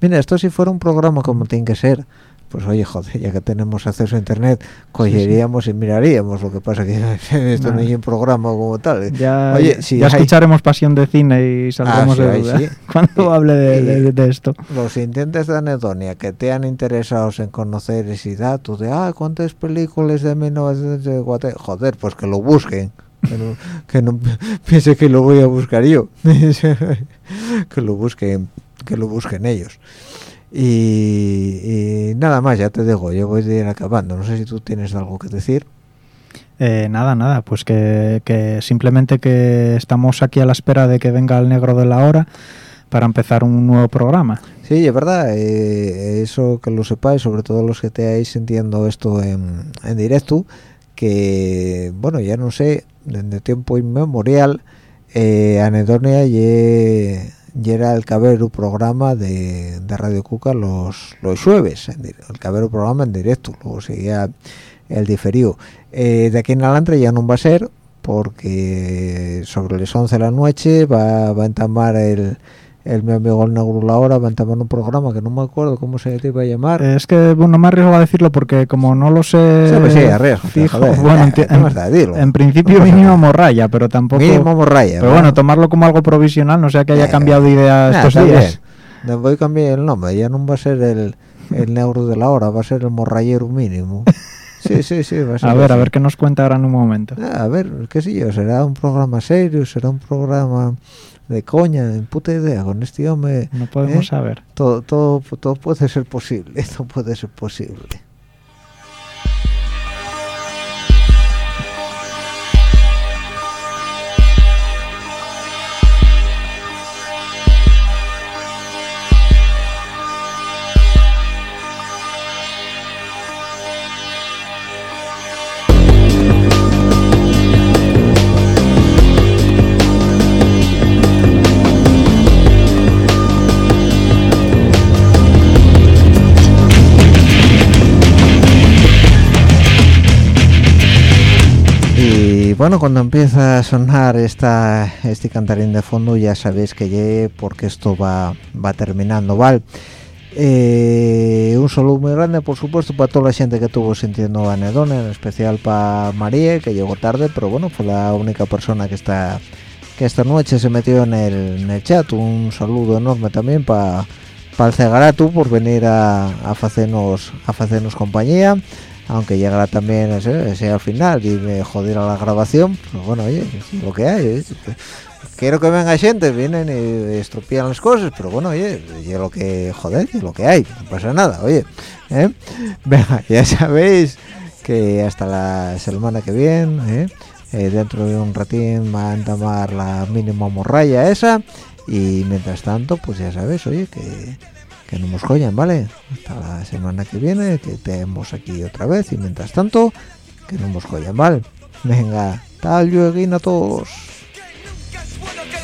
Mira, esto si fuera un programa como tiene que ser, pues oye, joder, ya que tenemos acceso a internet, cogeríamos y miraríamos. Lo que pasa que (laughs) esto no Nada. hay un programa como tal. Ya, Oye, ya- si ya hay- escucharemos Pasión de Cine y saldremos sí, de duda sí. (laughs) cuando hable de, y- de- de esto. los intentes de anedonia que te han interesados en conocer ese dato de ah cuántas películas de 1904 joder pues que lo busquen que no, que no (laughs) piense que lo voy a buscar yo que lo busquen que lo busquen ellos. Y, y nada más ya te digo yo voy a ir acabando. No sé si tú tienes algo que decir. Eh, nada, nada, pues que, que simplemente que estamos aquí a la espera de que venga el negro de la hora para empezar un nuevo programa. Sí, es verdad, eh, eso que lo sepáis, sobre todo los que estéis sintiendo esto en, en directo, que, bueno, ya no sé, desde tiempo inmemorial, eh, Anedonia y, era el cabero programa de, de Radio Cuca los, los jueves, el cabero programa en directo, luego seguía el diferido. Eh, de aquí en adelante ya no va a ser, porque sobre las 11 de la noche va, va a entamar el, el mi amigo el negro la hora, va a entamar un programa que no me acuerdo cómo se iba a llamar. Es que, bueno, me arriesgo a decirlo porque como no lo sé... Sí, pues sí, arriésgate, fijo, joder. (laughs) bueno. (laughs) Dilo. en principio mínimo nada. morralla, pero tampoco... Mínimo morralla. pero ¿no? bueno, tomarlo como algo provisional, no sea que haya Eh, cambiado de idea Nah, estos días. bien. Voy a cambiar el nombre, ya no va a ser el, el negro de la hora, va a ser el morrallero mínimo. (laughs) Sí, sí, sí. va A ver, a así. ver qué nos cuenta ahora en un momento. Ah, A ver, qué sé yo, será un programa serio, será un programa de coña, en puta idea, con este hombre. No podemos ¿eh? saber. Todo, todo, todo puede ser posible, (laughs) todo puede ser posible. Bueno, cuando empieza a sonar este cantarín de fondo, ya sabéis que llegue porque esto va, va terminando, ¿vale? Eh, un saludo muy grande, por supuesto, para toda la gente que estuvo sintiendo anedona, en especial para María, que llegó tarde, pero bueno, fue la única persona que está que esta noche se metió en el, chat. Un saludo enorme también para el Cegaratu por venir a, hacernos a hacernos compañía aunque llegará también ese, ese al final y me jodiera la grabación pues bueno oye lo que hay ¿eh? quiero que venga gente vienen y estropían las cosas pero bueno oye y lo que joder lo que hay no pasa nada oye ¿eh? (laughs) venga ya sabéis que hasta la semana que viene ¿eh? Eh, dentro de un ratín va a entamar la mínima morralla esa y mientras tanto pues ya sabéis oye que que no nos joyan, ¿vale? Hasta la semana que viene, que tenemos aquí otra vez, y mientras tanto, que no nos joyan, ¿vale? Venga, tal luego a todos.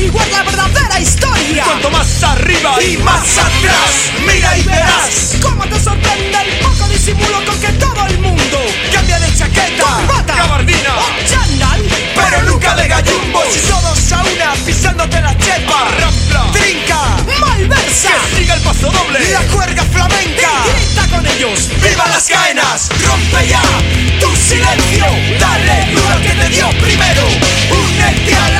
Averiguar la verdadera historia. Cuanto más arriba y más atrás, mira y verás cómo te sorprende el poco disimulo con que todo el mundo cambia de chaqueta, corbata, gabardina o chándal, pero nunca de gallumbos. Y todos a una pisándote la chepa, rampla, trinca, malversa, que siga el paso doble, la cuerda flamenca, y grita con ellos, viva las caenas, rompe ya tu silencio, dale duro que te dio primero, únete a la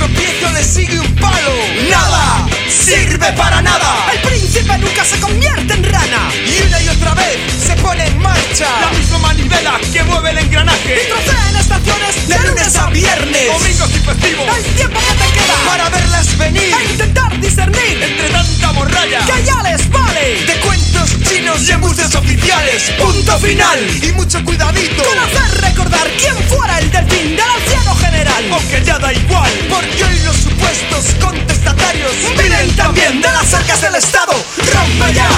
tropiezo le sigue un palo. Nada sirve para nada. El príncipe nunca se convierte en rana. Y una y otra vez se pone en marcha. La misma manivela que mueve el engranaje. Y trocea en estaciones de lunes a viernes. Domingos y festivos. El tiempo que te queda Para verlas venir. E intentar discernir Entre tanta morralla Que ya les vale. De cuentos chinos y embuses oficiales. Punto final. Y mucho cuidadito. Con hacer recordar quién fuera el delfín del anciano general. Aunque ya da igual Porque hoy los supuestos contestatarios Vienen también de las arcas del Estado Rompe ya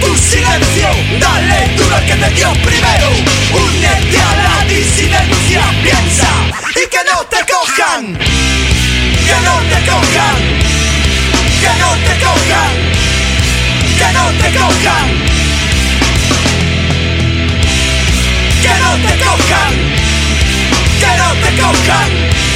tu silencio. Dale duro al que te dio primero. Únete a la disidencia Piensa y que no te cojan. Que no te cojan. Que no te cojan. Que no te cojan. Que no te cojan. Que no te cojan